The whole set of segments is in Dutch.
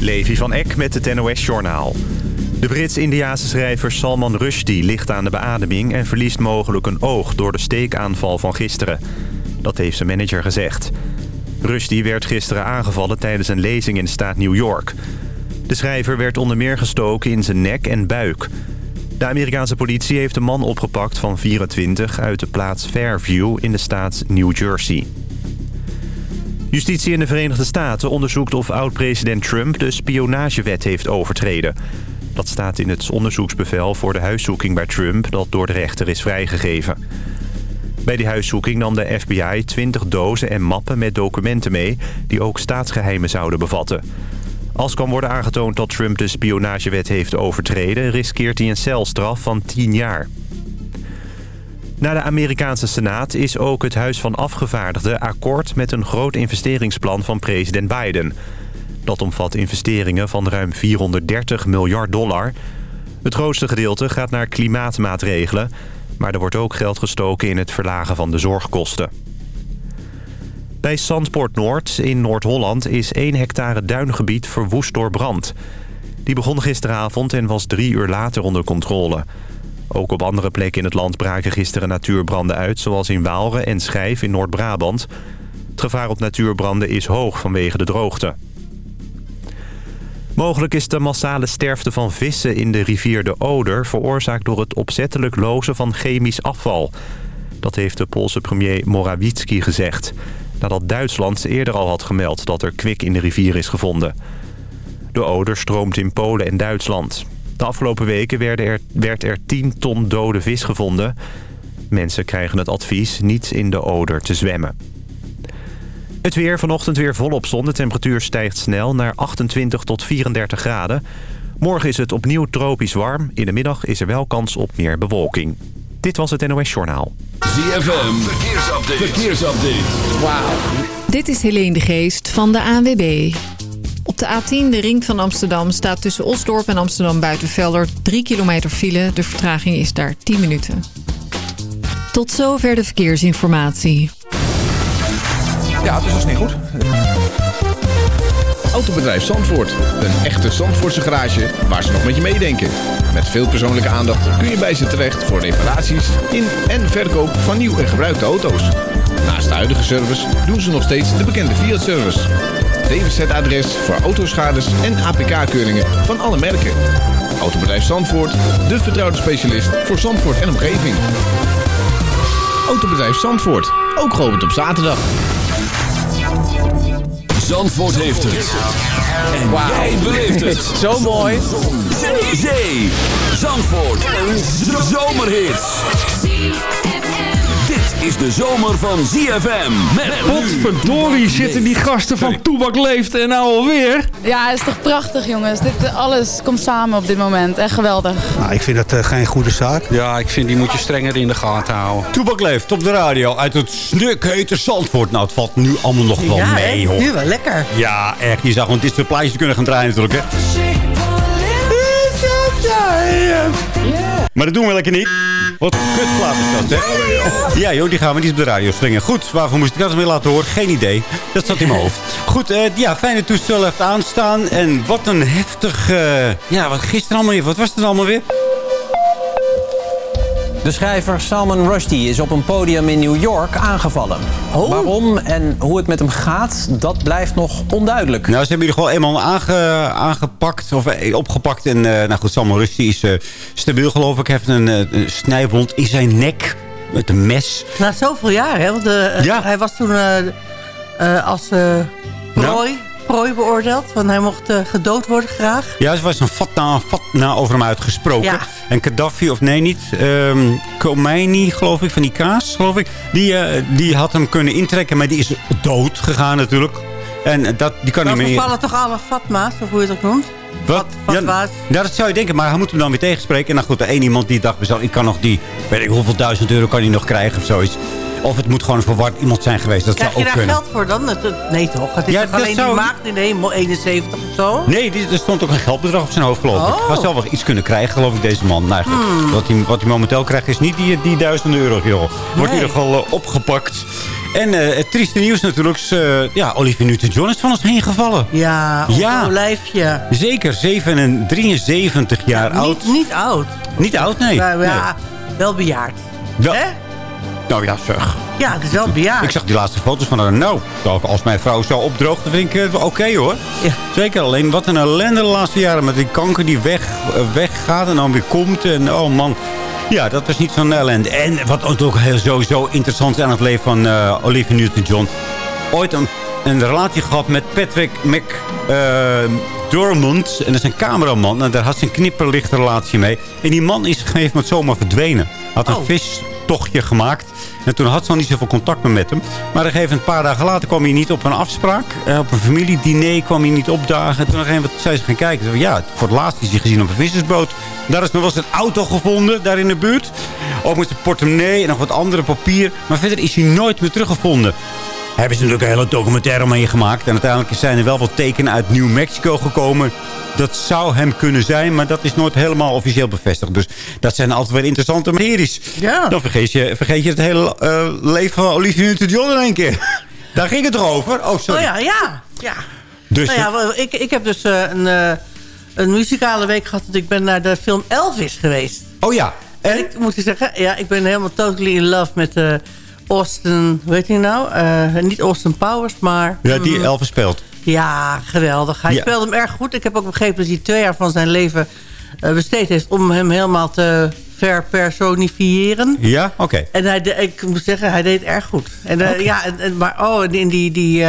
Levi van Eck met het NOS-journaal. De Brits-Indiaanse schrijver Salman Rushdie ligt aan de beademing... en verliest mogelijk een oog door de steekaanval van gisteren. Dat heeft zijn manager gezegd. Rushdie werd gisteren aangevallen tijdens een lezing in de staat New York. De schrijver werd onder meer gestoken in zijn nek en buik. De Amerikaanse politie heeft een man opgepakt van 24... uit de plaats Fairview in de staat New Jersey. Justitie in de Verenigde Staten onderzoekt of oud-president Trump de spionagewet heeft overtreden. Dat staat in het onderzoeksbevel voor de huiszoeking bij Trump dat door de rechter is vrijgegeven. Bij die huiszoeking nam de FBI 20 dozen en mappen met documenten mee die ook staatsgeheimen zouden bevatten. Als kan worden aangetoond dat Trump de spionagewet heeft overtreden... riskeert hij een celstraf van 10 jaar. Na de Amerikaanse Senaat is ook het Huis van Afgevaardigden akkoord met een groot investeringsplan van president Biden. Dat omvat investeringen van ruim 430 miljard dollar. Het grootste gedeelte gaat naar klimaatmaatregelen, maar er wordt ook geld gestoken in het verlagen van de zorgkosten. Bij Zandpoort Noord in Noord-Holland is 1 hectare duingebied verwoest door brand. Die begon gisteravond en was drie uur later onder controle. Ook op andere plekken in het land braken gisteren natuurbranden uit... zoals in Waalre en Schijf in Noord-Brabant. Het gevaar op natuurbranden is hoog vanwege de droogte. Mogelijk is de massale sterfte van vissen in de rivier de Oder... veroorzaakt door het opzettelijk lozen van chemisch afval. Dat heeft de Poolse premier Morawiecki gezegd. Nadat Duitsland eerder al had gemeld dat er kwik in de rivier is gevonden. De Oder stroomt in Polen en Duitsland. De afgelopen weken werd er, werd er 10 ton dode vis gevonden. Mensen krijgen het advies niet in de Oder te zwemmen. Het weer vanochtend weer volop zon. De temperatuur stijgt snel naar 28 tot 34 graden. Morgen is het opnieuw tropisch warm. In de middag is er wel kans op meer bewolking. Dit was het NOS Journaal. ZFM, verkeersupdate. verkeersupdate. Wauw. Dit is Helene de Geest van de ANWB. Op de A10, de ring van Amsterdam, staat tussen Osdorp en Amsterdam Buitenvelder 3 kilometer file. De vertraging is daar 10 minuten. Tot zover de verkeersinformatie. Ja, het is dus niet goed. Autobedrijf Zandvoort. Een echte Zandvoortse garage waar ze nog met je meedenken. Met veel persoonlijke aandacht kun je bij ze terecht voor reparaties in en verkoop van nieuw en gebruikte auto's. Naast de huidige service doen ze nog steeds de bekende Fiat-service. DWZ-adres voor autoschades en APK-keuringen van alle merken. Autobedrijf Zandvoort, de vertrouwde specialist voor Zandvoort en omgeving. Autobedrijf Zandvoort, ook geopend op zaterdag. Zandvoort heeft het. En jij beleeft het. Zo mooi. Zee, zee. Zandvoort. Een zomerhit. Dit is de zomer van ZFM. Met Potverdorie zitten die gasten van Toebak Leeft en nou alweer. Ja, het is toch prachtig jongens. Dit, alles komt samen op dit moment. Echt geweldig. Nou, ik vind dat uh, geen goede zaak. Ja, ik vind die moet je strenger in de gaten houden. Toebak Leeft op de radio uit het snukhete Zandvoort. Nou, het valt nu allemaal nog wel ja, mee hoor. nu wel lekker. Ja, echt. Je zag, want dit soort plaatjes kunnen gaan draaien natuurlijk hè. Maar dat doen we lekker niet. Wat een kutplaat is dat, hè? Ja, joh, die gaan we niet op de radio springen. Goed, waarvoor moest ik dat weer laten horen? Geen idee. Dat zat in mijn hoofd. Goed, uh, ja, fijne toestel heeft aanstaan. En wat een heftig... Uh, ja, wat gisteren allemaal weer... Wat was het allemaal weer? De schrijver Salman Rushdie is op een podium in New York aangevallen. Oh. Waarom en hoe het met hem gaat, dat blijft nog onduidelijk. Nou, ze hebben hier gewoon eenmaal aange, aangepakt, of eh, opgepakt. En uh, nou goed, Salman Rushdie is uh, stabiel geloof ik. Hij heeft een, een snijwond in zijn nek met een mes. Na zoveel jaar, hè? Want ja. hij was toen als prooi... prooi beoordeeld. Want hij mocht uh, gedood worden graag. Ja, er was een fatna, fatna over hem uitgesproken. Ja. En Gaddafi, of nee niet, um, Khomeini, geloof ik, van die kaas, geloof ik. Die, uh, die had hem kunnen intrekken, maar die is dood gegaan natuurlijk. En dat, die kan niet meer... vallen toch alle fatma's, of hoe je dat noemt? Wat? Ja, ja, dat zou je denken, maar hij moet hem dan weer tegenspreken. En dan goed, er één iemand die dacht, ik kan nog die, weet ik hoeveel duizend euro kan hij nog krijgen of zoiets. Of het moet gewoon een verward iemand zijn geweest. Dat Krijg zou je ook daar kunnen. geld voor dan? Nee toch? Het is Ja, toch alleen zou- die maagd in de hemel 71 of zo? Nee, er stond ook een geldbedrag op zijn hoofd, geloof ik. Oh. Hij zou wel iets kunnen krijgen, geloof ik, deze man. Nou, Hmm. wat, hij, wat hij momenteel krijgt is niet die, die duizend euro, joh. Wordt in ieder geval eh, opgepakt. En eh, het trieste nieuws natuurlijk is... eh, ja, Olivia Newton-John is van ons heen gevallen. Ja, Ja. olijfje. Zeker, 7 en 73 jaar oud. Niet, niet oud. Niet oud, nee. Nou, ja, wel bejaard. Wel- Hè? Nou ja, zeg. Ja, het is wel bejaard. Ik zag die laatste foto's van haar. Nou, als mijn vrouw zo opdroogt, dan vind ik het oké hoor. Ja. Zeker, alleen wat een ellende de laatste jaren met die kanker die weg, eh, weggaat en dan weer komt. En oh man, ja, dat is niet zo'n ellende. En wat ook heel sowieso interessant is aan het leven van eh, Olivia Newton-John. Ooit een, een relatie gehad met Patrick McDormand. en dat is een cameraman. En daar had ze een knipperlichte relatie mee. En die man is op een gegeven moment zomaar verdwenen. Had een Oh. vistochtje gemaakt. En toen had ze nog niet zoveel contact meer met hem. Maar op een een paar dagen later kwam hij niet op een afspraak. Eh, op een familiediner kwam hij niet opdagen. En toen op een gegeven moment zei ze gaan kijken. Ja, voor het laatst is hij gezien op een vissersboot. Daar is nog wel eens een auto gevonden, daar in de buurt. Ook met zijn portemonnee en nog wat andere papier. Maar verder is hij nooit meer teruggevonden. Hebben ze natuurlijk een hele documentaire mee gemaakt. En uiteindelijk zijn er wel wat tekenen uit New Mexico gekomen. Dat zou hem kunnen zijn, maar dat is nooit helemaal officieel bevestigd. Dus dat zijn altijd weer interessante materies. Ja. Dan vergeet je, vergeet je het hele eh, leven van Olivia Newton-John in één keer. Daar ging het toch over? Oh, sorry. Oh ja, ja. ja. Dus nou ja, ik, ik heb dus eh, een, eh, een muzikale week gehad. Want ik ben naar de film Elvis geweest. Oh ja. En ik moet je zeggen, ja, ik ben helemaal totally in love met Austin, weet je nou? Eh, niet Austin Powers, maar... Ja, die mm, Elvis speelt. Ja, geweldig. Hij Ja. speelde hem erg goed. Ik heb ook begrepen dat hij twee jaar van zijn leven eh, besteed heeft... om hem helemaal te verpersonifiëren. Ja? Oké. En hij, de- ik moet zeggen, hij deed het erg goed. En, eh, ja, en, en- maar oh, en die, die,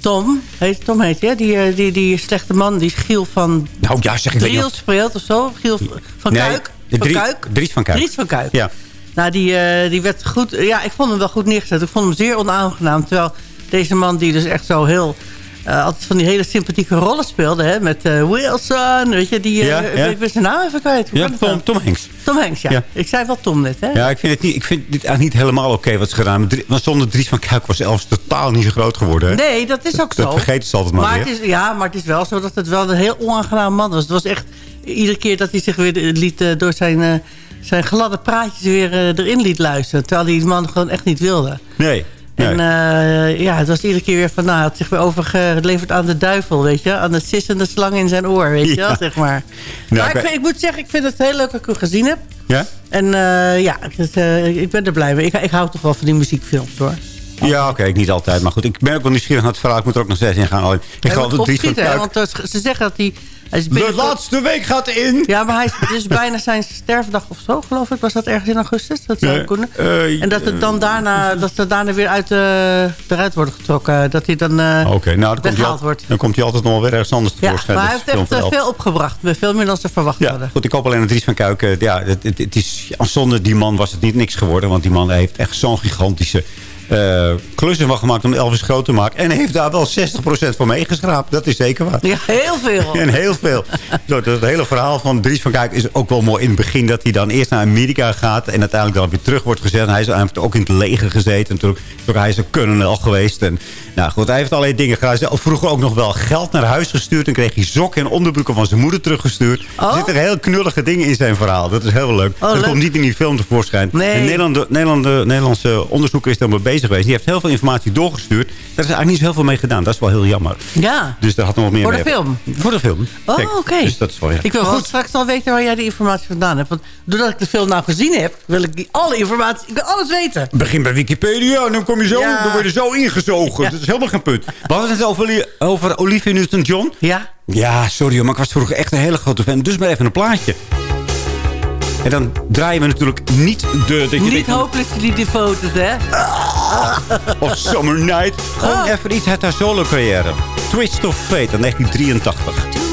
Tom, heet, Tom heet hij, die, die, die slechte man, die Giel van Nou ja, zeg ik Driel of- speelt of zo. Giel van Nee, Kuik. Van Drie- Kuik. Dries van Kuik. Dries van Kuik. Ja. Nou, die, eh, die werd goed... Ja, ik vond hem wel goed neergezet. Ik vond hem zeer onaangenaam. Terwijl deze man die dus echt zo heel... eh, altijd van die hele sympathieke rollen speelde. Hè, met eh, Wilson, weet je. Die, Ja, ja. Ik ben zijn naam even kwijt. Hoe Ja, het nou? Tom, Tom Hanks. Tom Hanks, ja. Ja. Ik zei wel Tom net, hè? Ja, ik vind, het niet, ik vind dit eigenlijk niet helemaal oké wat ze gedaan hebben. Want zonder Dries van Kuik was Elvis totaal niet zo groot geworden. Hè? Nee, dat is ook zo. Dat vergeten ze altijd maar, maar weer. het is, Ja, maar het is wel zo dat het wel een heel onaangenaam man was. Het was echt iedere keer dat hij zich weer liet door zijn, zijn gladde praatjes weer eh, erin liet luisteren. Terwijl die man gewoon echt niet wilde. Nee. nee. En eh, ja, het was iedere keer weer van, nou, hij had zich weer overgeleverd aan de duivel, weet je. Aan de sissende slang in zijn oor, weet je Ja. wel, zeg maar. Nou, maar ik ik, moet zeggen, ik vind het heel leuk dat ik hem gezien heb. ja? En eh, ja, het, ik ben er blij mee. Ik, ik hou toch wel van die muziekfilms, hoor. Ja, oké, niet altijd. Maar goed, ik ben ook wel nieuwsgierig naar het verhaal. Ik moet er ook nog steeds in gaan. Oh, Ik moet dat Dries van want ze zeggen dat hij... is De laatste week gaat in! Ja, maar hij is dus bijna zijn sterfdag of zo, geloof ik. Was dat ergens in augustus? Dat zou kunnen. eh, en dat het dan daarna, dat ze daarna weer uit, eh, eruit worden getrokken. Dat hij dan eh, Oké, nou, dan komt, wordt. dan komt hij altijd nog wel weer ergens anders Ja, tevoorschijn. maar hij heeft echt eh, veel opgebracht. Veel meer dan ze verwacht Ja, hadden. goed, ik hoop alleen dat Dries van Kuik... eh, ja, het, het, het is, ja, zonder die man was het niet niks geworden. Want die man heeft echt zo'n gigantische eh klussen van gemaakt om Elvis groot te maken. En heeft daar wel 60% van meegeschraapt. Dat is zeker waar. Ja, heel veel. En heel veel. Zo, dat het hele verhaal van Dries van Kuik is ook wel mooi in het begin... dat hij dan eerst naar Amerika gaat... en uiteindelijk dan weer terug wordt gezet. En hij, is, hij heeft ook in het leger gezeten. Natuurlijk. Natuurlijk, Hij is een colonel geweest. En, nou goed, hij heeft allerlei dingen gedaan. Hij heeft vroeger ook nog wel geld naar huis gestuurd. En kreeg hij sokken en onderbroeken van zijn moeder teruggestuurd. Oh. Er zitten heel knullige dingen in zijn verhaal. Dat is heel leuk. dat leuk. komt niet in die film tevoorschijn. Nee. Nederlandse onderzoeker is daar mee bezig geweest. Die heeft heel veel informatie doorgestuurd. Daar is eigenlijk niet zo heel veel mee gedaan. Dat is wel heel jammer. Ja. Dus daar had nog wat meer Voor de mee. film? Voor de film. Oh, oké. Dus dat is wel, ja. Ik wil gewoon straks al weten waar jij die informatie vandaan hebt. Want doordat ik de film nou gezien heb, wil ik die alle informatie, ik wil alles weten. Begin bij Wikipedia en dan kom je zo, Ja. dan word je zo ingezogen. Ja. Is helemaal geen punt. We hadden het over, over Olivia Newton-John. Ja. Ja, sorry hoor, maar ik was vroeger echt een hele grote fan. Dus maar even een plaatje. En dan draaien we natuurlijk niet de... Dat je Niet denkt, hopelijk die devoted, hè? Of Summer Night. Gewoon Ah. even iets uit haar solo carrière. Twist of Fate in 1983.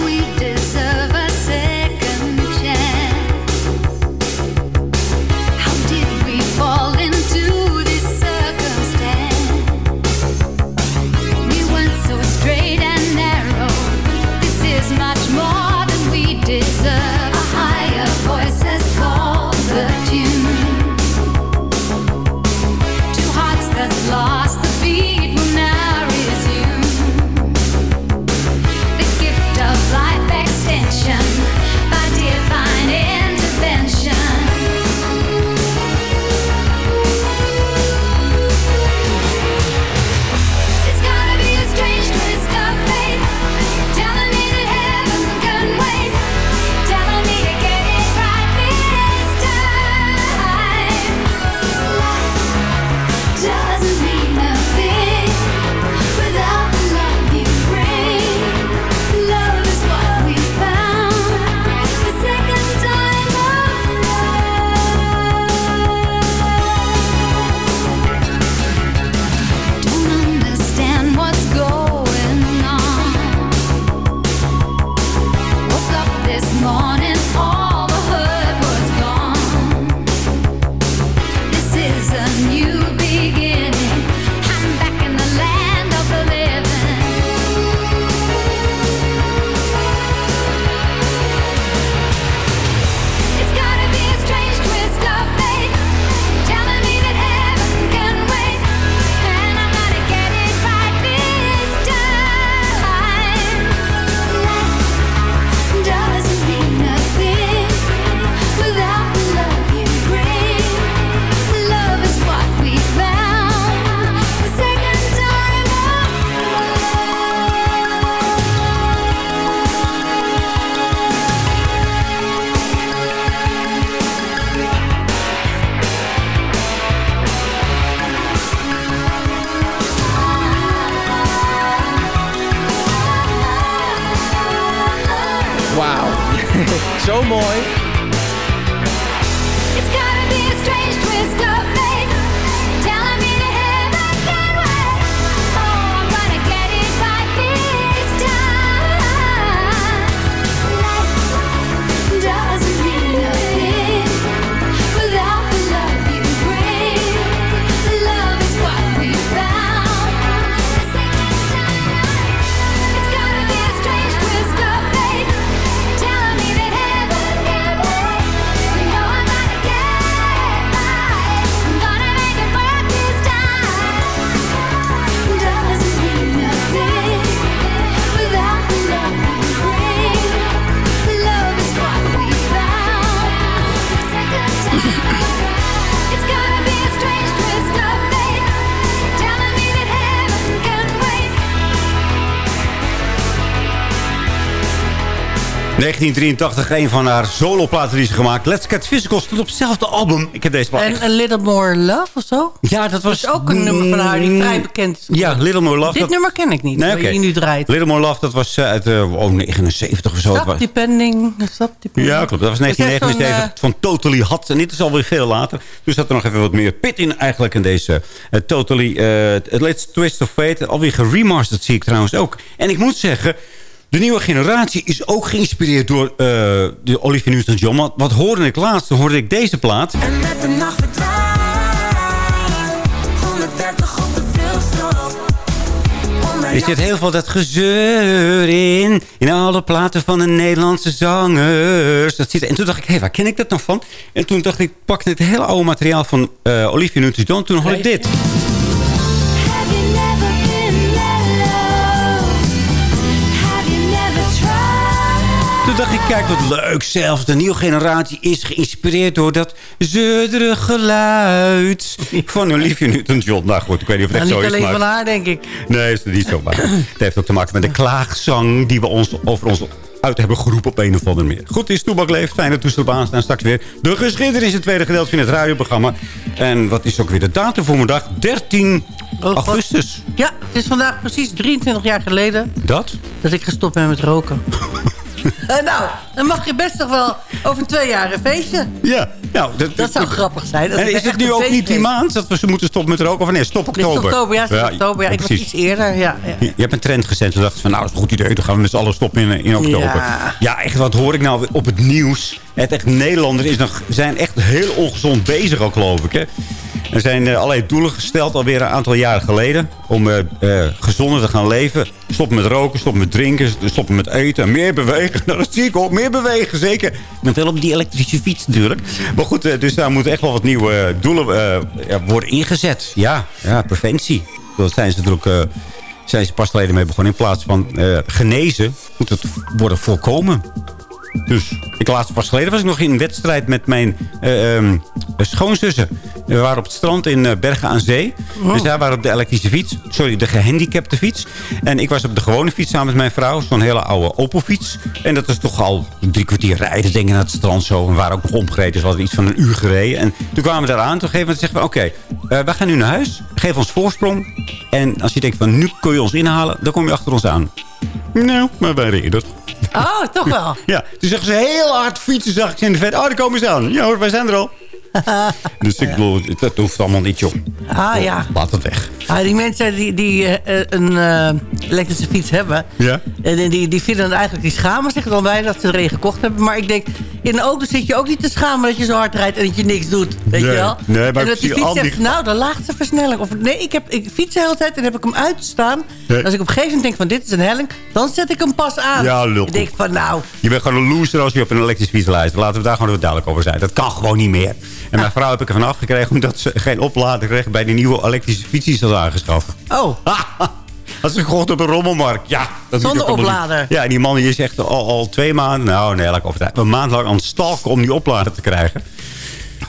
Zo mooi. 1983, een van haar soloplaten die ze gemaakt. Let's Get Physical stond op hetzelfde album. Ik heb deze plaat En A Little More Love of zo? Ja, dat was... Dat is ook een nummer van haar die vrij bekend is. Ja, Little More Love. Dit dat- nummer ken ik niet, Nee, oké. je nu draait. Little More Love, dat was eh, uit eh, oh, 79 of zo. Stop depending. Stop depending. Ja, klopt. Dat was Het is echt 1979 zo'n, van Totally Hot. En dit is alweer veel later. Dus zat er nog even wat meer pit in eigenlijk in deze eh, Totally eh, Let's Twist of Fate. Alweer geremasterd zie ik trouwens ook. En ik moet zeggen... De nieuwe generatie is ook geïnspireerd door eh, de Olivia Newton-John. Want wat hoorde ik laatst? Toen hoorde ik deze plaat. En met de nacht verdwijnt 130 op de Er zit heel veel dat gezeur in. In alle platen van de Nederlandse zangers. Dat zit, en toen dacht ik, hé, waar ken ik dat nog van? En toen dacht ik, pak het hele oude materiaal van eh Olivia Newton-John. Toen hoorde ik dit. Kijk wat leuk zelfs. De nieuwe generatie is geïnspireerd door dat zeurdere geluid van Olivia Newton-John. Nou goed, ik weet niet of het Nou, echt niet zo is. alleen maar- van haar, denk ik. Nee, is het niet zo. Maar het heeft ook te maken met de klaagzang die we ons over ons uit hebben geroepen op een of andere manier. Goed, is Toebak leeft. Fijne op aanstaan. Straks weer de geschiedenis, het tweede gedeelte van het radioprogramma. En wat is ook weer de datum voor dag? 13 God. augustus. Ja, het is vandaag precies 23 jaar geleden Dat? dat ik gestopt ben met roken. Eh, nou, dan mag je best toch wel over twee jaar een feestje. Ja. Nou, Dat zou grappig zijn. Dat En is het nu ook niet die maand dat we ze moeten stoppen met roken? Of nee, stop oktober. oktober, ja, oktober. Ja, ik was iets eerder. Ja, ja. Je, hebt een trend gezet. Toen dacht ik van, nou, dat is een goed idee. Dan gaan we met z'n allen stoppen in, in oktober. Ja. Ja. echt, wat hoor ik nou op het nieuws? Het echt Nederlanders is nog, zijn echt heel ongezond bezig ook, geloof ik. Hè? Er zijn eh, allerlei doelen gesteld alweer een aantal jaren geleden. Om eh, eh, gezonder te gaan leven. Stoppen met roken, stoppen met drinken, stoppen met eten. Meer bewegen. Nou, dat zie ik ook. Meer bewegen, zeker. Met wel op die elektrische fiets natuurlijk. Maar goed, dus daar moeten echt wel wat nieuwe doelen worden ingezet. Ja, ja, preventie. Dat zijn ze natuurlijk... zijn ze pas geleden mee begonnen. In plaats van genezen moet het worden voorkomen. Dus ik laatst pas geleden was ik nog in een wedstrijd met mijn ehm, schoonzussen. We waren op het strand in eh, Bergen aan Zee. Oh. Dus zij waren op de elektrische fiets. Sorry, de gehandicapte fiets. En ik was op de gewone fiets samen met mijn vrouw. Zo'n hele oude Opel-fiets. En dat is toch al drie kwartier rijden, denk ik, naar het strand zo. En we waren ook nog omgereden, dus we hadden iets van een uur gereden. En toen kwamen we daar aan. Toen gegeven moment zeggen we, oké, eh, we gaan nu naar huis. Geef ons voorsprong. En als je denkt van, nu kun je ons inhalen, dan kom je achter ons aan. Nou, maar wij reden. Oh, toch wel. Ja, toen zeggen ze heel hard fietsen, zag ik ze in de vet. Oh, daar komen ze aan. Ja hoor, wij zijn er al. Dus ik bedoel, dat hoeft allemaal niet, joh. Ah ja. Laat het weg. Ah, die mensen die, die eh, eh, een eh, elektrische fiets hebben... Ja? En die, die vinden het eigenlijk, die schamen zich er dan bij dat ze er een gekocht hebben. Maar ik denk, in een auto zit je ook niet te schamen dat je zo hard rijdt en dat je niks doet. Weet Nee, je wel? nee, maar en dat die zie fiets zegt, nou, de laagste versnelling. Of nee, ik, heb, ik fiets de hele tijd en heb ik hem uitstaan. Nee. Als ik op een gegeven moment denk van, dit is een helling, dan zet ik hem pas aan. Ja, lul. Ik denk van, nou, Je bent gewoon een loser als je op een elektrische fiets luistert. Laten we daar gewoon duidelijk over zijn. Dat kan gewoon niet meer. En mijn vrouw heb ik ervan afgekregen omdat ze geen oplader kreeg bij die nieuwe elektrische fiets die ze hadden aangeschaft. oh, Dat is gekocht op een rommelmarkt. Ja, dat Zonder oplader. niet. Ja, en die man die is echt al, al twee maanden, nou nee, laat ik een maand lang aan het stalken om die oplader te krijgen.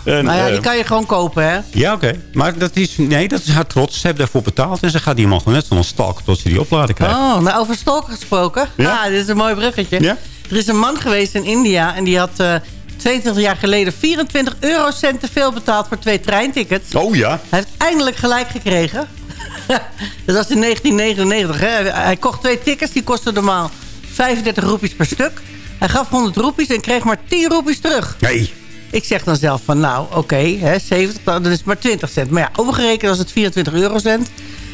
En, nou ja, eh, die kan je gewoon kopen, hè. Ja, oké. Maar dat is, nee, dat is haar trots. Ze hebben daarvoor betaald. En ze gaat die man gewoon net van stalken tot ze die oplader krijgt. Oh, nou over stalken gesproken. Ja? Ah, dit is een mooi bruggetje. Ja? Er is een man geweest in India en die had eh 22 jaar geleden 24 eurocent te veel betaald voor twee treintickets. Oh ja. Hij heeft eindelijk gelijk gekregen. dat was in 1999. Hè. Hij kocht twee tickets, die kostten normaal 35 roepies per stuk. Hij gaf 100 roepies en kreeg maar 10 roepies terug. Nee. Ik zeg dan zelf van, nou, oké, hè, 70, dan is maar 20 cent. Maar ja, omgerekend was het 24 eurocent.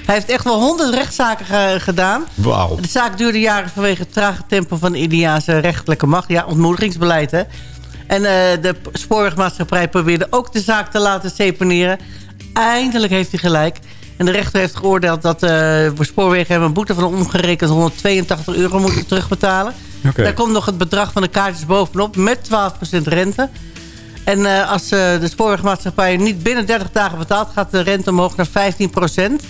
Hij heeft echt wel 100 rechtszaken ge- gedaan. Wauw. De zaak duurde jaren vanwege het trage tempo van de Indiaanse rechterlijke macht. Ja, ontmoedigingsbeleid, hè. En eh, de spoorwegmaatschappij probeerde ook de zaak te laten seponeren. Eindelijk heeft hij gelijk. En de rechter heeft geoordeeld dat eh voor spoorwegen hem een boete van omgerekend 182 euro moeten terugbetalen. Daar komt nog het bedrag van de kaartjes bovenop met 12% rente. En eh, als eh, de spoorwegmaatschappij niet binnen 30 dagen betaalt... gaat de rente omhoog naar 15%.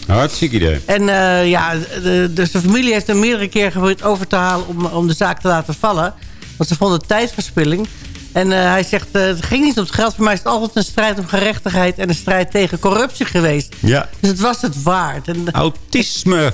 Hartstikke idee. En eh, ja, de, dus de familie heeft hem meerdere keer geprobeerd over te halen... om, om de zaak te laten vallen. Want ze vonden tijdverspilling. En eh, hij zegt, eh, het ging niet om het geld. Voor mij is het altijd een strijd om gerechtigheid... en een strijd tegen corruptie geweest. Ja. Dus het was het waard. En, Autisme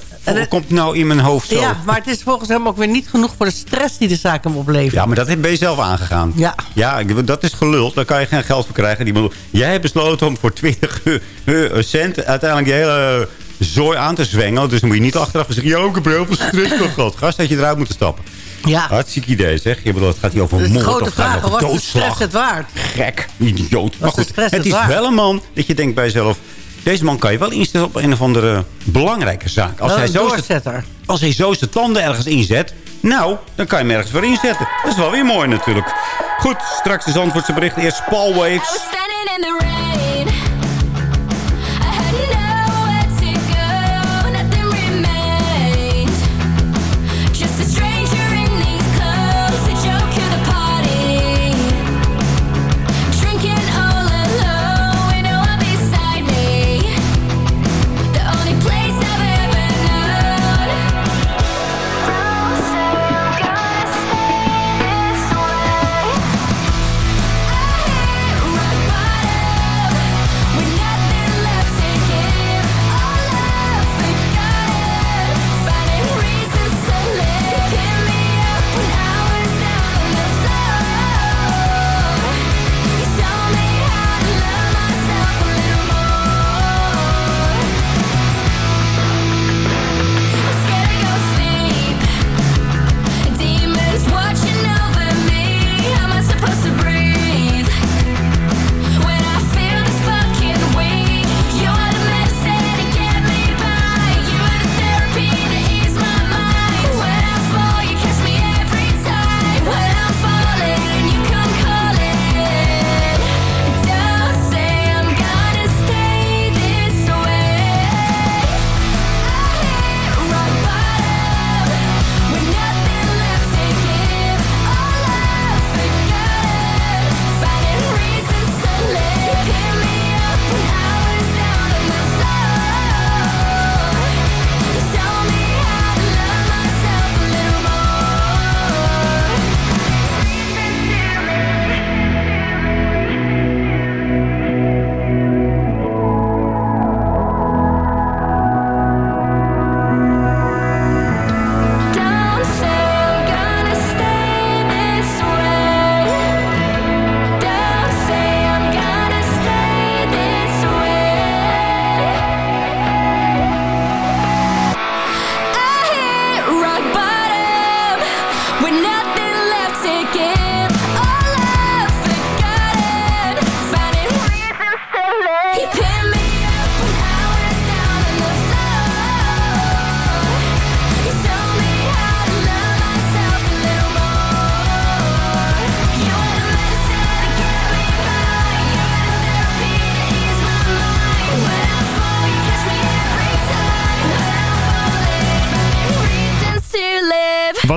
komt nou in mijn hoofd zo. ja, maar het is volgens hem ook weer niet genoeg... voor de stress die de zaak hem oplevert. Ja, maar dat ben je zelf aangegaan. Ja. Ja, dat is geluld. Daar kan je geen geld voor krijgen. Die jij hebt besloten om voor 20 cent uiteindelijk je hele zooi aan te zwengelen. Dus dan moet je niet achteraf zeggen... Ja, ik heb heel veel stress gehad. Gast, dat je eruit moeten stappen. Ja. Hartstikke idee, zeg. Je bedoelt, het gaat hier over moord grote of gaat vraag, het over doodslag. stress het waard? Gek, idioot. Maar goed, het het is waard? wel een man dat je denkt bij jezelf... Deze man kan je wel instellen op een of andere belangrijke zaak. Als Wel hij, zo doorzetter. als hij zo zijn tanden ergens inzet... Nou, dan kan je hem ergens voor inzetten. Dat is wel weer mooi natuurlijk. Goed, straks de Zandvoortse bericht. Eerst Paul Waves.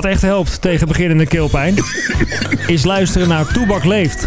Wat echt helpt tegen beginnende keelpijn... is luisteren naar Toebak Leeft.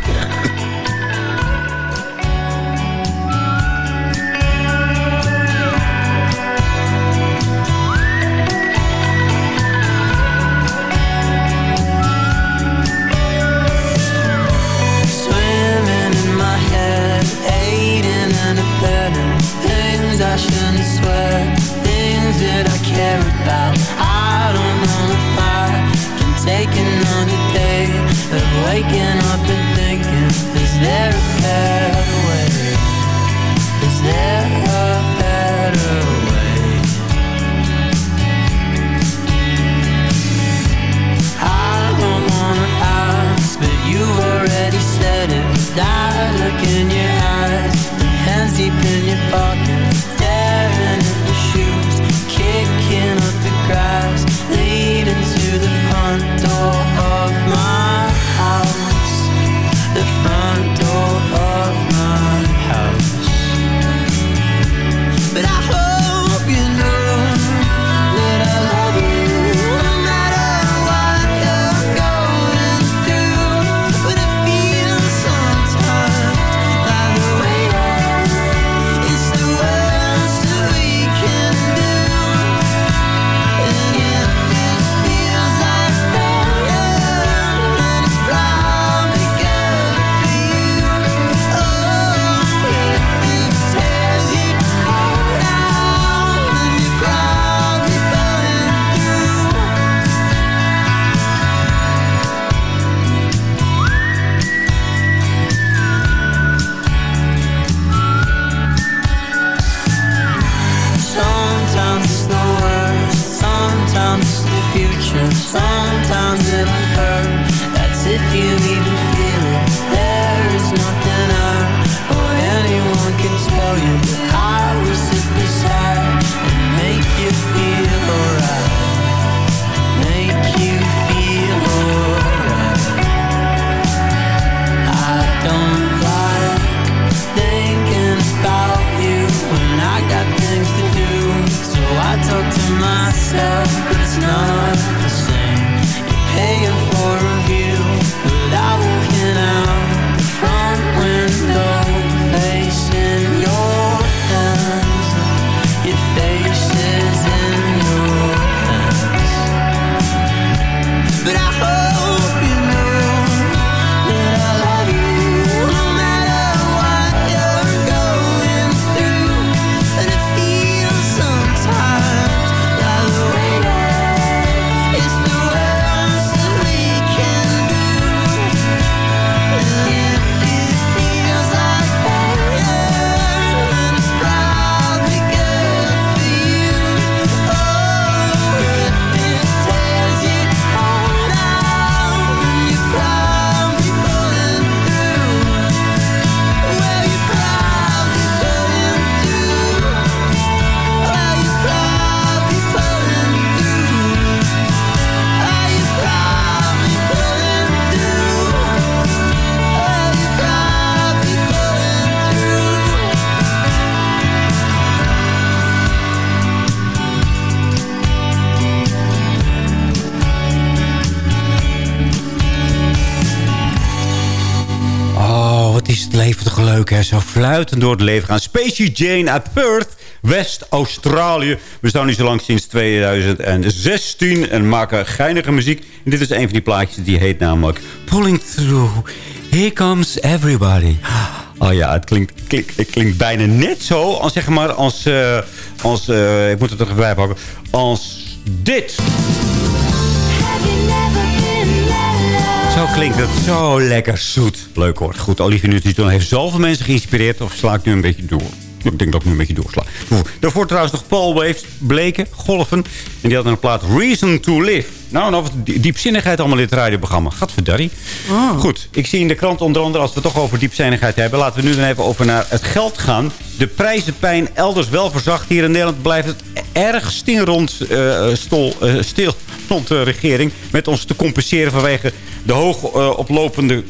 Leuk, hè? Zo fluitend door het leven gaan. Spacey Jane uit Perth, West-Australië. We staan nu zo lang sinds 2016 en maken geinige muziek. En dit is een van die plaatjes, die heet namelijk Pulling Through. Here comes everybody. Oh ja, het klinkt, het klinkt bijna net zo als, zeg maar, als, eh, als eh, ik moet het er even bij pakken, als dit. Zo klinkt het. Zo lekker zoet. Leuk hoor. Goed, Olivia Newton heeft zoveel mensen geïnspireerd. Of sla ik nu een beetje door? Ik denk dat ik nu een beetje doorsla. Daarvoor trouwens nog Paul Waves, Bleken, Golven. En die had een plaat Reason to Live. Nou, het diepzinnigheid allemaal in het radioprogramma. Gadverdarrie. Oh. Goed, ik zie in de krant onder andere, als we het toch over diepzinnigheid hebben... laten we nu dan even over naar het geld gaan. De prijzenpijn elders wel verzacht. Hier in Nederland blijft het erg stinrond eh, stol, eh, stil rond de regering... met ons te compenseren vanwege de hoog eh, oplopende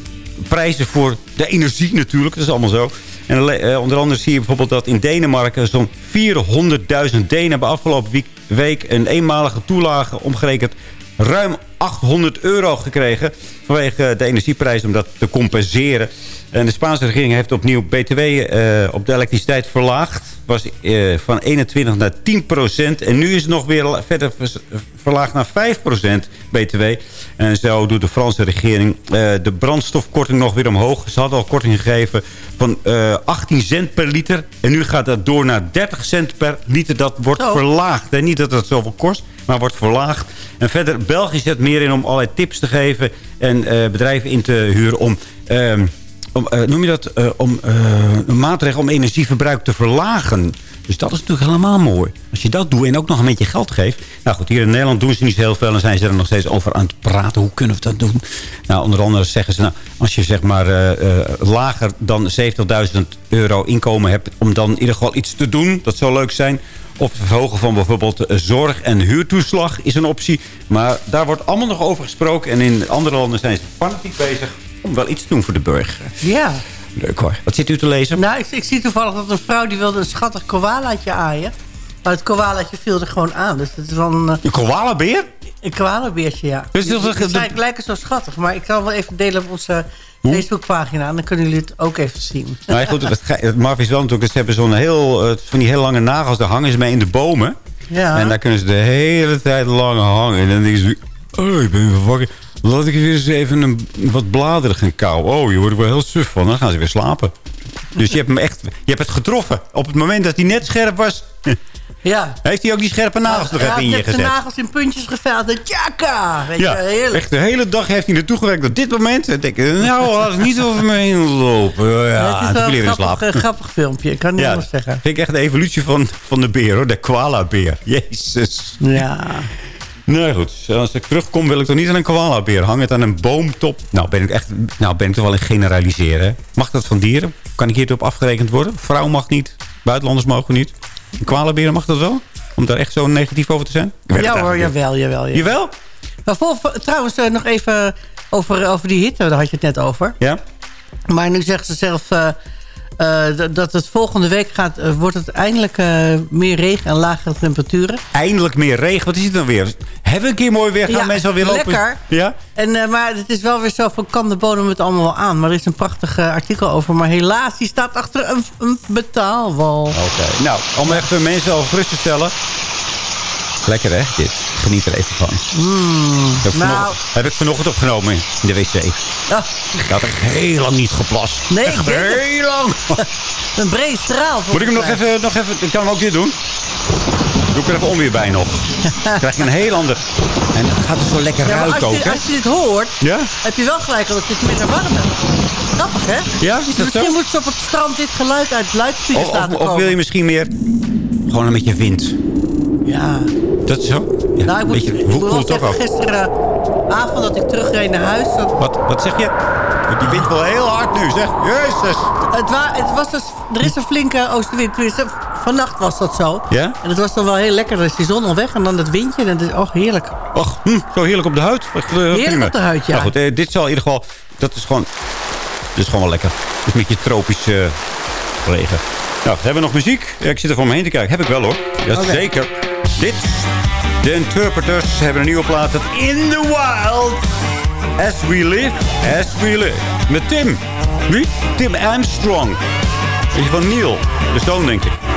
prijzen voor de energie natuurlijk. Dat is allemaal zo. En eh, onder andere zie je bijvoorbeeld dat in Denemarken... zo'n 400.000 Denen hebben afgelopen week, week een eenmalige toelage omgerekend... ruim 800 euro gekregen vanwege de energieprijs om dat te compenseren. En de Spaanse regering heeft opnieuw BTW eh, op de elektriciteit verlaagd. was eh, van 21 naar 10 procent. En nu is het nog weer verder verlaagd naar 5 procent BTW. En zo doet de Franse regering eh, de brandstofkorting nog weer omhoog. Ze hadden al korting gegeven van eh, 18 cent per liter. En nu gaat dat door naar 30 cent per liter. Dat wordt verlaagd. Hè? Niet dat het zoveel kost, maar wordt verlaagd. En verder, België zet meer in om allerlei tips te geven... en bedrijven in te huren om... ehm, om, eh, noem je dat, eh, om eh, een maatregel om energieverbruik te verlagen. Dus dat is natuurlijk helemaal mooi. Als je dat doet en ook nog een beetje geld geeft. Nou goed, hier in Nederland doen ze niet heel veel. En zijn ze er nog steeds over aan het praten. Hoe kunnen we dat doen? Nou, onder andere zeggen ze, nou, als je zeg maar lager dan 70.000 euro inkomen hebt... om dan in ieder geval iets te doen. Dat zou leuk zijn. Of het verhogen van bijvoorbeeld zorg- en huurtoeslag is een optie. Maar daar wordt allemaal nog over gesproken. En in andere landen zijn ze fanatiek bezig om wel iets te doen voor de burger. Ja. Leuk hoor. Wat zit u te lezen? Nou, ik, ik zie toevallig dat een vrouw die wilde een schattig koalaatje aaien. Maar het koalaatje viel er gewoon aan. Dus het is wel een... eh, Een koalabeer? Een koalabeertje, ja. Dus dat is Het lijken zo schattig. Maar ik zal wel even delen op onze Facebookpagina. Dan kunnen jullie het ook even zien. Nou ja, goed, het, het maf is wel natuurlijk... Ze hebben zo'n heel, eh, van die heel lange nagels. Daar hangen ze mee in de bomen. Ja. En daar kunnen ze de hele tijd lang hangen. En dan denken ze... Oh, ik ben weer wakker. Laat ik weer eens even een, wat bladeren gaan kauwen. Oh, je wordt er wel heel suf van. Dan gaan ze weer slapen. Dus je hebt hem echt... Je hebt het getroffen. Op het moment dat hij net scherp was... Ja. Heeft hij ook die scherpe nagels nog Ja, even in je je hebt de gezet? nagels in puntjes geveld. Tjaka! Weet Ja, je, heerlijk. echt de hele dag heeft hij naartoe gewerkt op dit moment. En denk ik, nou, laat ik niet over me heen lopen. Ja, het is wel hij een grappig, eh, grappig filmpje. Ik kan niet Ja, anders zeggen. vind ik echt de evolutie van, van de beer, hoor. De koala-beer. Jezus. Ja. Nee, goed. Als ik terugkom wil ik toch niet aan een koala-beer hangen. Het aan een boomtop. Nou, ben ik echt... Nou, ben ik toch wel in generaliseren. hè? Mag dat van dieren? Kan ik hierop afgerekend worden? Vrouw mag niet. Buitenlanders mogen niet. Koala-beren mag dat wel? Om daar echt zo negatief over te zijn? Ja hoor, jawel, jawel. niet. Jawel? Maar vol, trouwens, eh, nog even over, over die hitte. Daar had je het net over. Ja? Maar nu zegt ze zelf eh, eh, dat- het volgende week gaat... eh, wordt het eindelijk eh, meer regen en lagere temperaturen. Eindelijk meer regen. Wat is het dan weer? Hebben we een keer mooi weer? Gaan Ja, mensen alweer lopen? lekker. Ja? En, maar het is wel weer zo van, kan de bodem het allemaal wel aan? Maar er is een prachtig artikel over. Maar helaas, die staat achter een, een betaalwal. Oké. Nou, om even mensen al gerust te stellen. Lekker hè, dit. Geniet er even van. heb, ik nou. vanochtend, heb ik vanochtend opgenomen in de wc. Ah, Ik had echt heel lang niet geplast. nee, echt ik het. heel lang. Een breed straal. Moet ik hem nog even, nog even... Ik kan hem ook dit doen. Doe ik er even onweer bij nog. Dan krijg je een heel ander... En dan gaat het zo lekker Ja, ruiken als, ook, hè? als je dit hoort, Ja? heb je wel gelijk dat het minder warm is. Grappig, hè? Ja, is dat Misschien zo? moeten ze op het strand dit geluid uit Of, of, laten of wil je misschien meer... Gewoon een beetje wind. Ja. Dat is zo? Ja, Nou, ik moet, beetje, ik hoe moet toch zeggen, ook? gisteravond dat ik terugreed naar huis... Dat, Wat, wat zeg je? Die wind wel heel hard nu, zeg. Jezus. het, wa, het was dus, er is een flinke oostenwind. Vannacht was dat zo. Ja? En het was dan wel heel lekker. Dan is die zon al weg en dan dat windje. En het is, oh, heerlijk. Och, hm, zo heerlijk op de huid. Echt, eh, prima. op de huid, ja. Nou goed, eh, dit zal in ieder geval... Dat is gewoon... Dit is gewoon wel lekker. Het is een beetje tropisch eh, regen. Nou, hebben we nog muziek? Ja, ik zit er voor me heen te kijken. Heb ik wel hoor. Ja, Oké. zeker. Dit. De Interpreters hebben een nieuwe plaat. In the Wild. As we live, as we live. Met Tim. Wie? Tim Armstrong. Je van Neil, de zoon denk ik.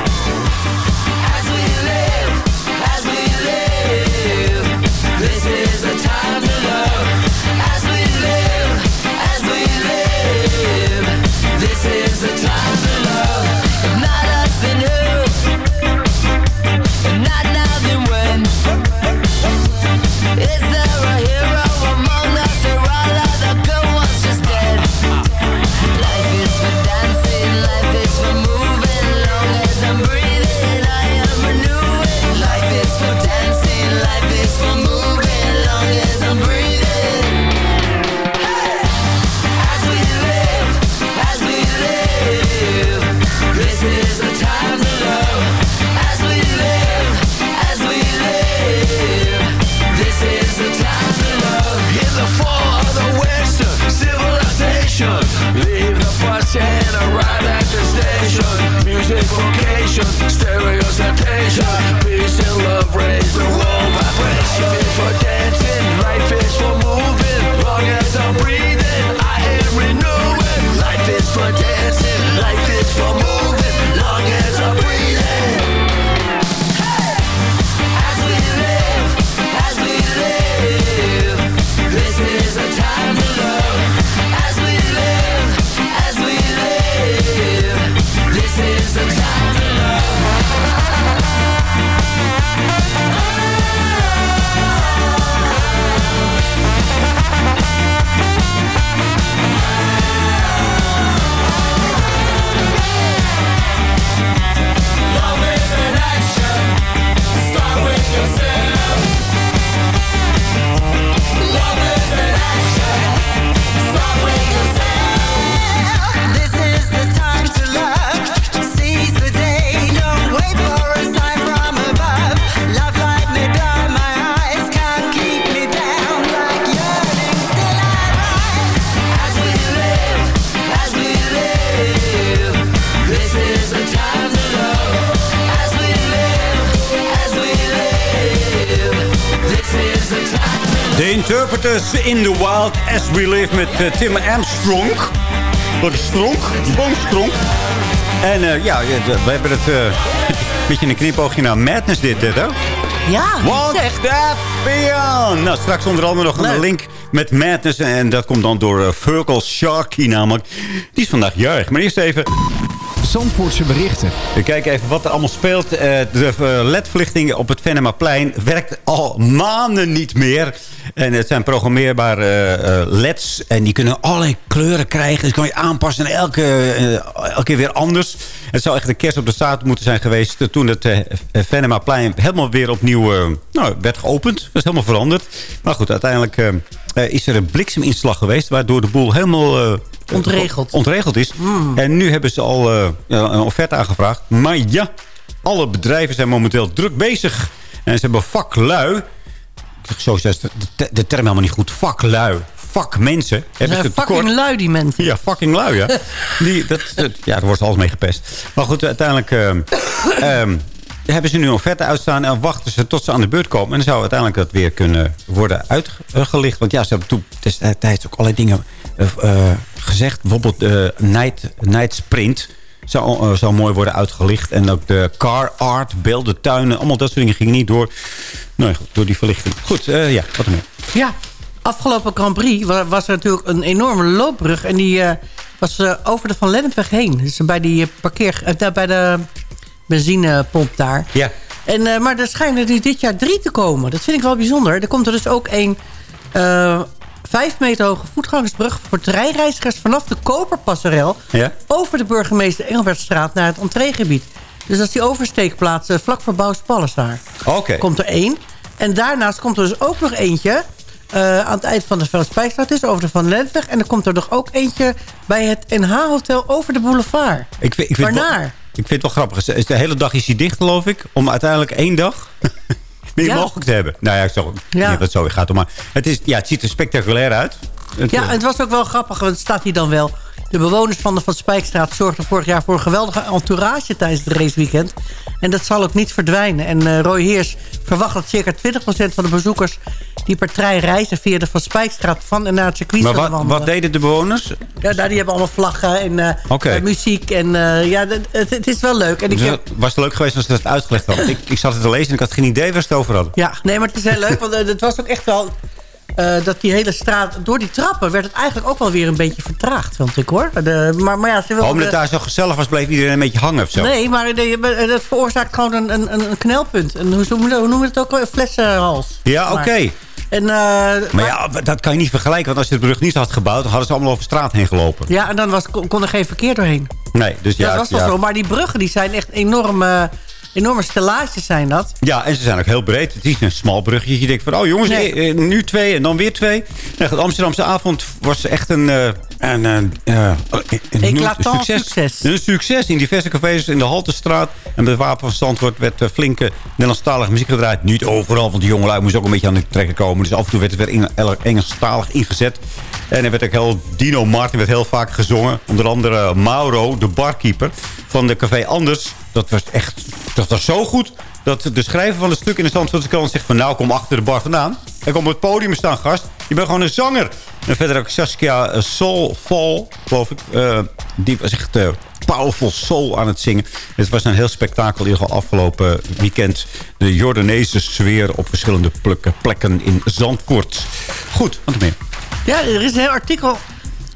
De Interpreters in the Wild as we live met eh, Tim Armstrong. Wat is stronk? Boomstronk. En eh, ja, we hebben het... eh, een beetje een knipoogje naar Madness dit, hè? Ja, that beyond? Nou, straks onder andere nog een link met Madness. En dat komt dan door Virgil Sharky namelijk. Die is vandaag jarig. Maar eerst even... Zandvoortse berichten. We kijken even wat er allemaal speelt. Eh, de eh, ledverlichting op het Venemaplein werkt al maanden niet meer. En het zijn programmeerbare eh, leds. En die kunnen allerlei kleuren krijgen. Dus kan je aanpassen en elke, elke keer weer anders. Het zou echt een kerst op de staat moeten zijn geweest... toen het Venemaplein helemaal weer opnieuw nou, werd geopend. Dat is helemaal veranderd. Maar goed, uiteindelijk eh, is er een blikseminslag geweest... waardoor de boel helemaal... eh, Ontregeld. ontregeld is. En nu hebben ze al eh, een offerte aangevraagd. Maar ja, alle bedrijven zijn momenteel druk bezig. En ze hebben vaklui. Zo is de, de, term helemaal niet goed. Vaklui. Ze zijn tekort. fucking lui, die mensen. Ja, fucking lui, ja. Die, dat, dat- ja, daar wordt alles mee gepest. Maar goed, uiteindelijk ehm, ehm, hebben ze nu offerte uitstaan... en wachten ze tot ze aan de beurt komen. En dan zou uiteindelijk dat weer kunnen worden uitgelicht. Want ja, ze hebben toen destijds ook allerlei dingen eh, eh, gezegd. Bijvoorbeeld de night, night Sprint zou, eh, zou mooi worden uitgelicht. En ook de car art, beelden, tuinen... allemaal dat soort dingen gingen niet door, nee, goed, door die verlichting. Goed, ja, wat er meer. Ja, afgelopen Grand Prix wa- was er natuurlijk een enorme loopbrug. En die was over de Van Lennepweg heen. Dus bij die parkeer... bij de benzinepomp daar. Ja. En, eh, maar er schijnen dus dit jaar drie te komen. Dat vind ik wel bijzonder. Er komt er dus ook een eh, vijf meter hoge voetgangersbrug... voor treinreizigers vanaf de Koperpasserel... Ja? over de burgemeester Engelbertstraat naar het entreegebied. Dus dat is die oversteekplaats eh, vlak voor Bouwspalles daar. Oké. Komt er één. En daarnaast komt er dus ook nog eentje... aan het eind van de Veldspijkstraat is over de Van Lentweg. En dan komt er nog ook eentje bij het NH-hotel over de boulevard. Ik vind, ik vind Waarnaar? Ik vind het wel grappig. Is De hele dag is hij dicht, geloof ik. Om uiteindelijk één dag meer Ja. mogelijk te hebben. Nou ja, ik Ja. niet dat het zo gaat. Maar het, is, ja, het ziet er spectaculair uit. Het, Ja, eh, het was ook wel grappig, want het staat hier dan wel. De bewoners van de Van Spijkstraat zorgden vorig jaar voor een geweldige entourage tijdens het raceweekend. En dat zal ook niet verdwijnen. En eh, Roy Heers verwacht dat circa 20% van de bezoekers... die per trein reizen via de Van Spijkstraat van en naar het circuit Maar wat, wandelen. wat deden de bewoners? Ja, daar, die hebben allemaal vlaggen en eh, eh, muziek. En ja, het, het, is wel leuk. En ik Dus heb, Was het leuk geweest als ze dat uitgelegd hadden? ik, ik zat het te lezen en ik had geen idee waar ze het over hadden. ja, nee, maar het is heel leuk. Want het was ook echt wel... eh, dat die hele straat, door die trappen werd het eigenlijk ook wel weer een beetje vertraagd, vond ik hoor. De, maar, maar ja, ze Oh, wilden... omdat het daar zo gezellig was, bleef iedereen een beetje hangen of zo. Nee, maar de- dat veroorzaakt gewoon een, een, een knelpunt. Een, hoe, noemen we het ook? Een flessenhals. Ja, oké. En, eh, Maar ja, dat kan je niet vergelijken. Want als je de brug niet had gebouwd... dan hadden ze allemaal over straat heen gelopen. ja, en dan was, kon, er geen verkeer doorheen. Nee, dus ja... Dat was ja. zo. Maar die bruggen die zijn echt enorm, eh, enorme stellages zijn dat. Ja, en ze zijn ook heel breed. Het is een smal bruggetje. Je denkt van, oh jongens, Nee. eh, eh, nu twee en dan weer twee. Nee, de Amsterdamse avond was echt een... eh, een, een Eclatant succes. Een succes in diverse cafés in de Haltestraat. En bij het Wapen van Zandvoort werd flinke Nederlandstalige muziek gedraaid. Niet overal, want de jongelui moest ook een beetje aan de trekken komen. Dus af en toe werd het weer in, Engelstalig ingezet. En er werd ook heel... Dino Martin werd heel vaak gezongen. Onder andere Mauro, de barkeeper van de café Anders. Dat was echt... Dat was zo goed dat de schrijver van het stuk in de Zandvoortse krant zegt van... nou, kom achter de bar vandaan. En kom op het podium staan, gast. Je bent gewoon een zanger. En verder ook Saskia eh, Soulful, geloof ik. eh, die was echt eh, powerful soul aan het zingen. Het was een heel spektakel in ieder afgelopen weekend. De Jordaanese sfeer op verschillende plekken, in Zandvoort. Goed, wat er meer? Ja, er is een heel artikel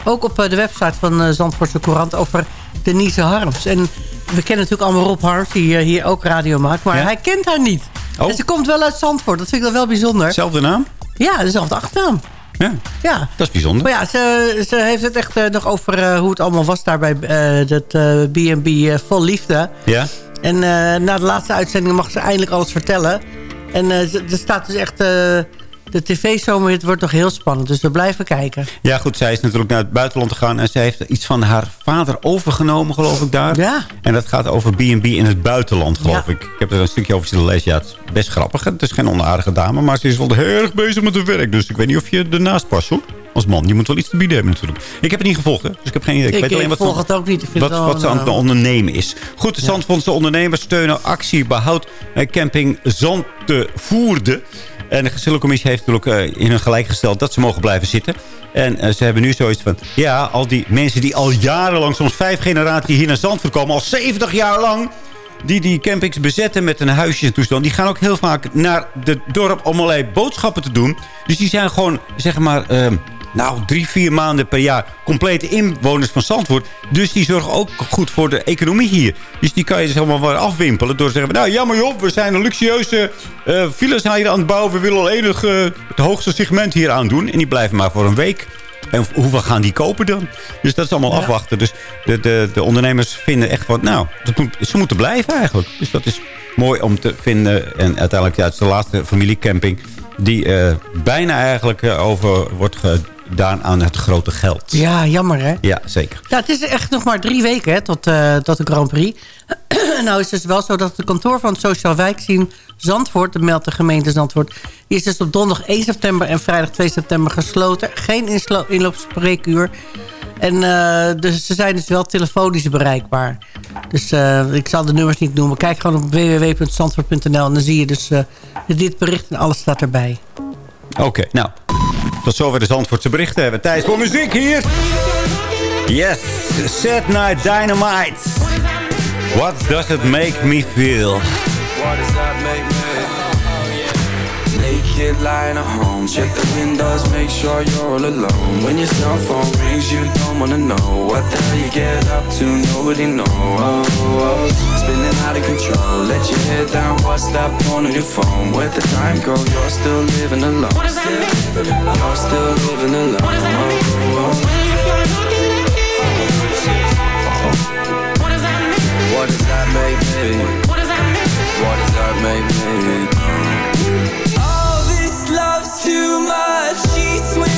ook op de website van eh, Zandvoortse Courant over Denise Harms. En we kennen natuurlijk allemaal Rob Harms, die eh, hier ook radio maakt. Maar Ja? hij kent haar niet. Oh. En ze komt wel uit Zandvoort. Dat vind ik dan wel bijzonder. Zelfde naam? Ja, dezelfde achternaam. Ja, Ja. dat is bijzonder. Maar ja, ze, ze heeft het echt eh, nog over eh, hoe het allemaal was daar bij dat B&B Vol Liefde. Ja? En na de laatste uitzending mag ze eindelijk alles vertellen. En ze- er staat dus echt... eh, de tv-zomerhit wordt nog heel spannend. Dus we blijven kijken. Ja, goed, zij is natuurlijk naar het buitenland gegaan... en zij heeft iets van haar vader overgenomen, geloof ik, daar. Ja. En dat gaat over B&B in het buitenland, geloof Ja. ik. Ik heb er een stukje over zitten lezen. Ja, het is best grappig. Het is geen onaardige dame, maar ze is wel heel erg bezig met haar werk. Dus ik weet niet of je ernaast past, hoor. Als man, je moet wel iets te bieden hebben natuurlijk. Ik heb het niet gevolgd, hè. Dus ik heb geen idee. Ik, Ik, weet alleen ik wat, ze- ook niet. Wat, ze aan het een, ondernemen is. Goed, de Zandvoortse ondernemers steunen actie behoud eh, camping Zand te Voerde. En de gezellencommissie heeft natuurlijk eh, in hun gelijk gesteld dat ze mogen blijven zitten. En eh, ze hebben nu zoiets van... Ja, al die mensen die al jarenlang, soms vijf generaties hier naar Zandvoort komen... al 70 jaar lang, die die campings bezetten met een huisje en toestand... die gaan ook heel vaak naar het dorp om allerlei boodschappen te doen. Dus die zijn gewoon, zeg maar... eh, nou, drie, vier maanden per jaar complete inwoners van Zandvoort. Dus die zorgen ook goed voor de economie hier. Dus die kan je dus helemaal weer afwimpelen door te zeggen... nou, jammer joh, we zijn een luxueuze eh villas hier aan het bouwen. We willen alleen nog eh, het hoogste segment hier aan doen. En die blijven maar voor een week. En hoeveel gaan die kopen dan? Dus dat is allemaal afwachten. Dus de, de, de ondernemers vinden echt van... nou, moet, ze moeten blijven eigenlijk. Dus dat is mooi om te vinden. En uiteindelijk ja, het is de laatste familiecamping... die eh, bijna eigenlijk over wordt gedaan aan het grote geld. Ja, jammer hè. Ja, zeker. Ja, het is echt nog maar drie weken hè, tot, eh, tot de Grand Prix. nou is het dus wel zo dat het kantoor van het Sociaal Wijkteam Zandvoort... de meldt de gemeente Zandvoort... die is dus op donderdag 1 september en vrijdag 2 september gesloten. Geen inloopspreekuur. En eh, dus ze zijn dus wel telefonisch bereikbaar. Dus eh, ik zal de nummers niet noemen. Kijk gewoon op www.zandvoort.nl en dan zie je dus dit bericht en alles staat erbij. Oké, nou. Tot zover de Zandvoortse berichten. Hebben tijd voor muziek hier. Yes, Sad Night Dynamite. What does it make me feel? What does that make me? Naked lying at home, check the windows, make sure you're all alone. When your cell phone rings, you don't wanna know what the hell you get up to. Nobody know. Oh, oh. Spinning out of control, let your head down. What's that porn on your phone? Where'd the time go? You're still living alone. What does that mean? You're still living alone. Oh, oh. What does that make me? What does that mean? What does that make me? too much. She's sweet.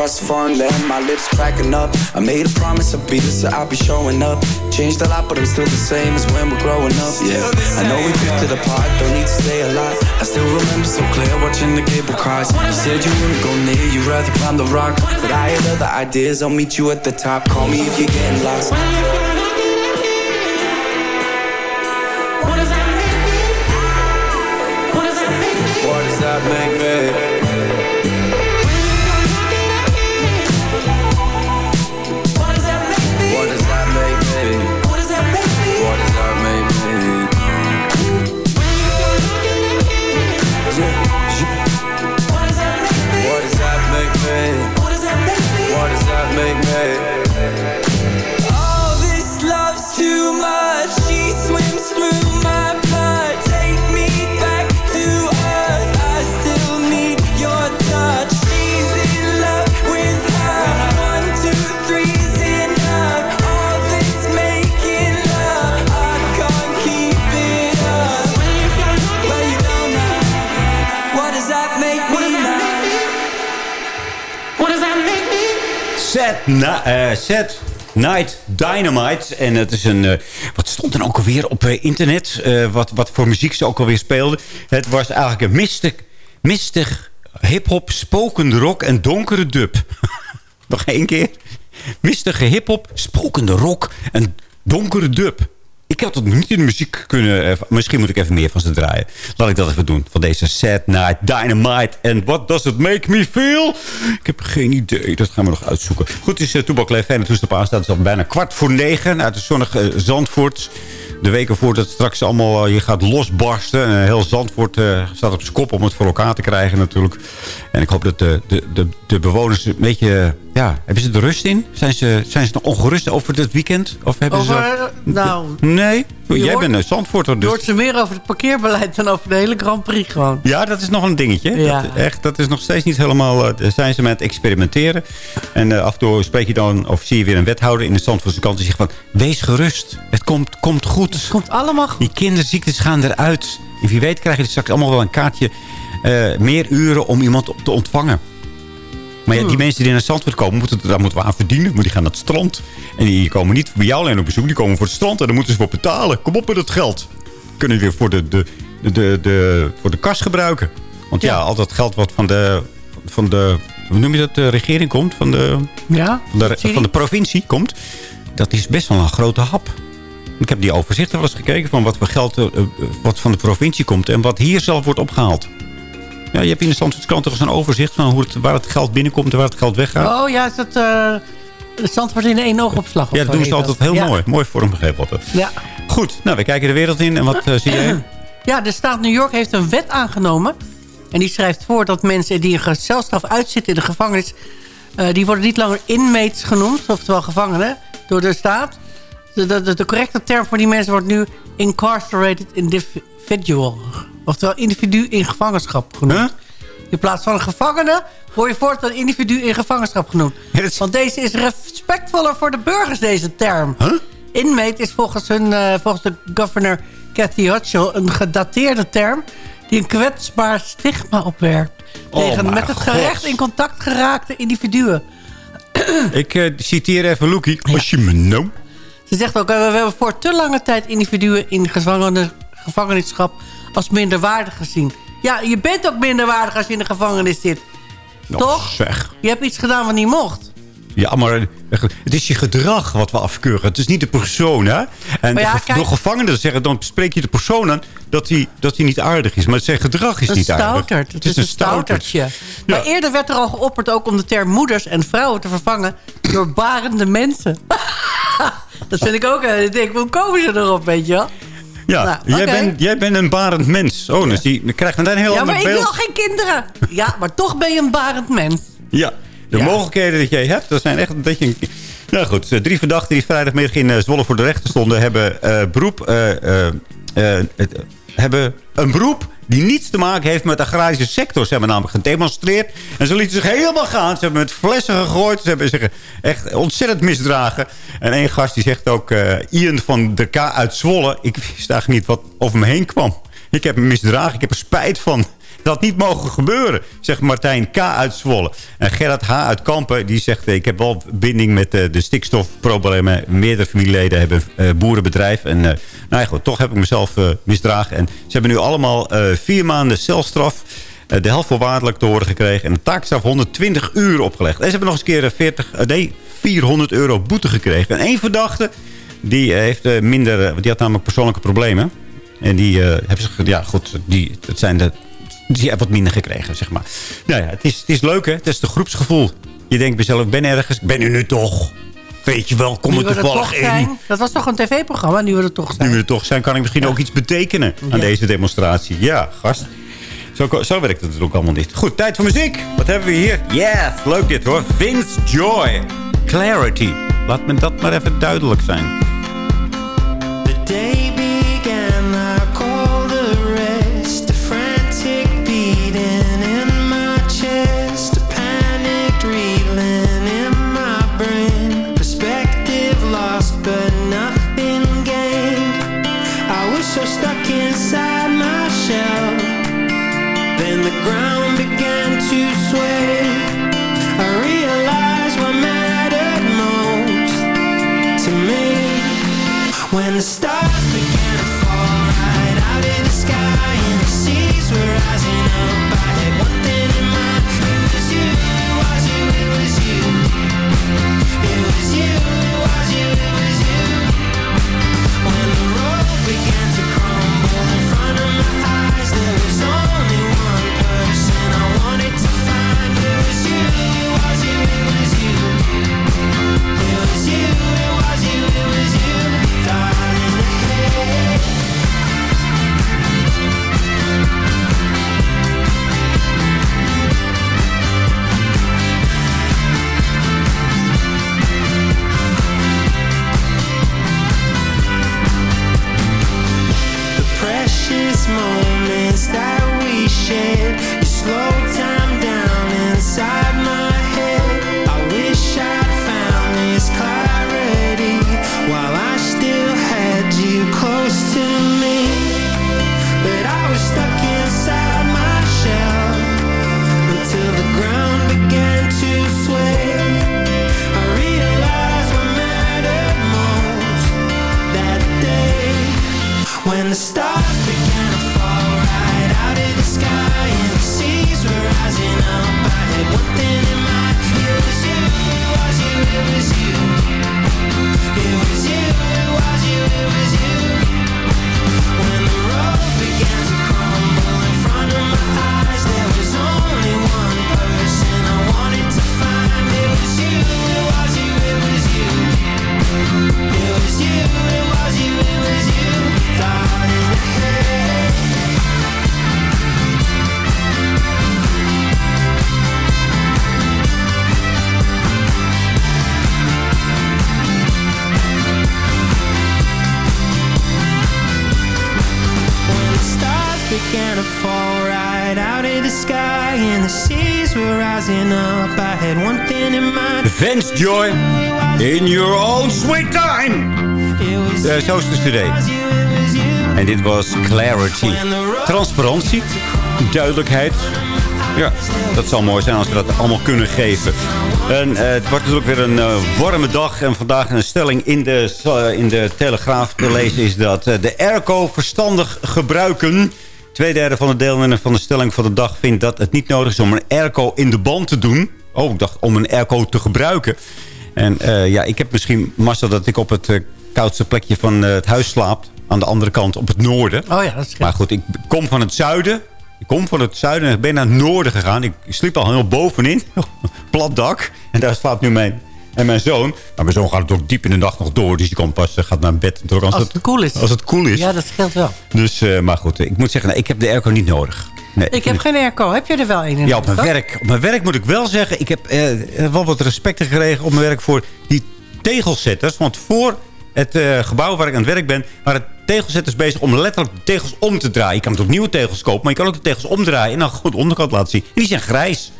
The farm land, my lips cracking up. I made a promise I'll be so I'll be showing up. Changed a lot, but I'm still the same as when we're growing up. Yeah, I know we drifted apart, don't need to stay a lot. I still remember so clear watching the cable cars. You said you wouldn't go near, you'd rather climb the rock. But I had other ideas, I'll meet you at the top. Call me if you're getting lost. What does that mean? What does that mean? What does that make na, eh, Set Night Dynamite. En het is een... eh, wat stond er ook alweer op eh, internet? Wat, wat voor muziek ze ook alweer speelden. Het was eigenlijk een mistig, mistig hip-hop, spokende rock en donkere dub. Nog één keer. Mistige hip-hop, spokende rock en donkere dub. Ik had het niet in de muziek kunnen... eh, misschien moet ik even meer van ze draaien. Laat ik dat even doen. Van deze Sad Night Dynamite. En what does it make me feel? Ik heb geen idee. Dat gaan we nog uitzoeken. Goed, het is uh, en het op aanstaan. Het is al bijna kwart voor negen uit de zonnige eh, Zandvoort. De weken voordat het straks allemaal eh, je gaat losbarsten. En heel Zandvoort eh, staat op zijn kop om het voor elkaar te krijgen natuurlijk. En ik hoop dat de, de, de, de bewoners een beetje... Ja, hebben ze er rust in? Zijn ze, zijn ze nog ongerust over dit weekend? Of hebben ze... Over, eh, nou, Nee, jij hoort- bent een Zandvoorter. je Dus... hoort ze meer over het parkeerbeleid dan over de hele Grand Prix gewoon. Ja, dat is nog een dingetje. Ja. Dat, echt, dat is nog steeds niet helemaal... eh, zijn ze met het experimenteren. En eh, af en toe spreek je dan... of zie je weer een wethouder in de Zandvoortse kant... die zegt van... wees gerust. Het komt, komt goed. Het komt allemaal goed. Die kinderziektes gaan eruit. En wie weet krijg je straks allemaal wel een kaartje... meer uren om iemand te ontvangen. Maar ja, die mensen die naar Zandvoort komen, moeten, daar moeten we aan verdienen. Maar die gaan naar het strand. En die komen niet bij jou alleen op bezoek. Die komen voor het strand en dan moeten ze voor betalen. Kom op met het geld. Kunnen we weer voor de, de, de, de, de- voor de kas gebruiken. Want ja, al dat geld wat van de, van de... Hoe noem je dat? De regering komt. Van de, Ja? van de, van de provincie komt. Dat is best wel een grote hap. Ik heb die overzichten wel eens gekeken van wat voor geld eh, eh, wat van de provincie komt en wat hier zelf wordt opgehaald. Ja, je hebt in de Zandvoortse krant toch eens een overzicht van hoe het, waar het geld binnenkomt en waar het geld weggaat. Oh ja, is dat uh, Zandvoort in één oogopslag? ja, dat doen ze altijd heel Ja. mooi. Mooi vormgegeven altijd. Ja. Goed, nou, we kijken de wereld in. En wat eh, zie jij? Ja, de staat New York heeft een wet aangenomen. En die schrijft voor dat mensen die een celstraf uitzitten in de gevangenis... eh, die worden niet langer inmates genoemd, oftewel gevangenen, door de staat. De, de correcte term voor die mensen wordt nu incarcerated individual. Oftewel individu in gevangenschap genoemd. In plaats van een gevangene word je voortaan individu in gevangenschap genoemd. Want deze is respectvoller voor de burgers, deze term. Inmate is volgens, hun, eh, volgens de governor Cathy Hochul een gedateerde term... die een kwetsbaar stigma opwerpt... Oh, tegen met het God. gerecht in contact geraakte individuen. Ik eh, citeer even Loekie. Als je me nou... Ze zegt ook, eh, we hebben voor te lange tijd individuen in gevangenschap als minderwaardig gezien. Ja, je bent ook minderwaardig als je in de gevangenis zit. Nou, Toch? Zeg. Je hebt iets gedaan wat niet mocht. Ja, maar eh, het is je gedrag wat we afkeuren. Het is niet de persoon, hè? En ja, kijk- door gevangenen zeggen, dan spreek je de persoon aan dat hij, dat niet aardig is. Maar zijn gedrag is niet aardig. stouterd. Het is een stoutertje. Maar eerder werd er al geopperd ook om de term moeders en vrouwen te vervangen door barende mensen. dat vind ik ook. Ik denk, hoe komen ze erop, weet je wel? Ja, Nou, jij, bent, jij bent een barend mens. Oh, dus die dan krijgt meteen een heel Ja, ander maar ik beeld. wil geen kinderen. Ja, maar toch ben je een barend mens. Ja, de mogelijkheden dat jij hebt, dat zijn echt dat je... een- Nou goed, eh, drie verdachten die vrijdagmiddag in eh, Zwolle voor de rechter stonden... hebben, eh, beroep, het, hebben een beroep die niets te maken heeft met de agrarische sector. Ze hebben namelijk gedemonstreerd. En ze lieten zich helemaal gaan. Ze hebben met flessen gegooid. Ze hebben zich echt ontzettend misdragen. En één gast die zegt ook... eh, Ian van der K uit Zwolle. Ik wist eigenlijk niet wat over me heen kwam. Ik heb me misdragen. Ik heb er spijt van. Dat niet mogen gebeuren, zegt Martijn K. uit Zwolle. En Gerard H. uit Kampen, die zegt... ik heb wel binding met eh, de stikstofproblemen. Meerdere familieleden hebben eh, boerenbedrijf. En eh, nou ja, goed, toch heb ik mezelf eh, misdragen. En ze hebben nu allemaal eh, vier maanden celstraf... eh, de helft voorwaardelijk te horen gekregen. En een taakstraf 120 uur opgelegd. En ze hebben nog eens een keer eh, 40, eh, nee, 400 euro boete gekregen. En één verdachte, die eh, heeft eh, minder... eh, die had namelijk persoonlijke problemen. En die eh, hebben ze... Ja, goed, die, het zijn de, die hebben wat minder gekregen, zeg maar. Nou ja, het is, het is leuk, hè? Het is de groepsgevoel. Je denkt ik ben ergens. Ik ben er nu toch. Weet je wel, kom Nu er we er toevallig toch in. zijn. Dat was toch een tv-programma, nu we er toch zijn. Nu we er toch zijn, kan ik misschien ook iets betekenen aan Ja. deze demonstratie. Ja, gast. Zo, zo werkt het natuurlijk allemaal niet. Goed, tijd voor muziek. Wat hebben we hier? Yes, leuk dit hoor. Vince Joy. Clarity. Laat me dat maar even duidelijk zijn. Moments that we shared. You slowed and the seas were rising up, I had one thing in mind. Vince Joy. In your own sweet time. Uh, zo is de cd. En dit was Clarity. Transparantie. Duidelijkheid. Ja, dat zal mooi zijn als we dat allemaal kunnen geven. En eh, het wordt natuurlijk weer een eh, warme dag. En vandaag een stelling in de, eh, in de Telegraaf te lezen is dat de airco verstandig gebruiken. Tweederde van de deelnemers van de stelling van de dag vindt dat het niet nodig is om een airco in de band te doen. Oh, ik dacht om een airco te gebruiken. En eh, ja, ik heb misschien massa dat ik op het eh, koudste plekje van eh, het huis slaap. Aan de andere kant op het noorden. Oh ja, dat is Maar goed, ik kom van het zuiden. Ik kom van het zuiden en ik ben naar het noorden gegaan. Ik sliep al helemaal bovenin. Plat dak. En daar slaapt nu mijn, en mijn zoon. Maar mijn zoon gaat het ook diep in de nacht nog door. Dus die komt pas, eh, gaat naar bed. Als, Als het cool is. Als het cool is. Ja, dat scheelt wel. Dus, eh, maar goed, ik moet zeggen, nou, ik heb de airco niet nodig. Nee, Ik heb geen airco. Heb je er wel een in? ja, op mijn, werk, op mijn werk moet ik wel zeggen... ik heb eh, wel wat respect gekregen op mijn werk voor die tegelzetters. Want voor het eh, gebouw waar ik aan het werk ben... waren tegelzetters bezig om letterlijk de tegels om te draaien. Je kan natuurlijk nieuwe tegels kopen, maar je kan ook de tegels omdraaien... en dan goed de onderkant laten zien. En die zijn grijs.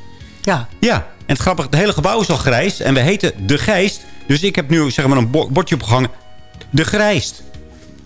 Ja. Ja, en het grappige, het hele gebouw is al grijs. En we heten De Gijst. Dus ik heb nu zeg maar een bo- bordje opgehangen. De Grijst.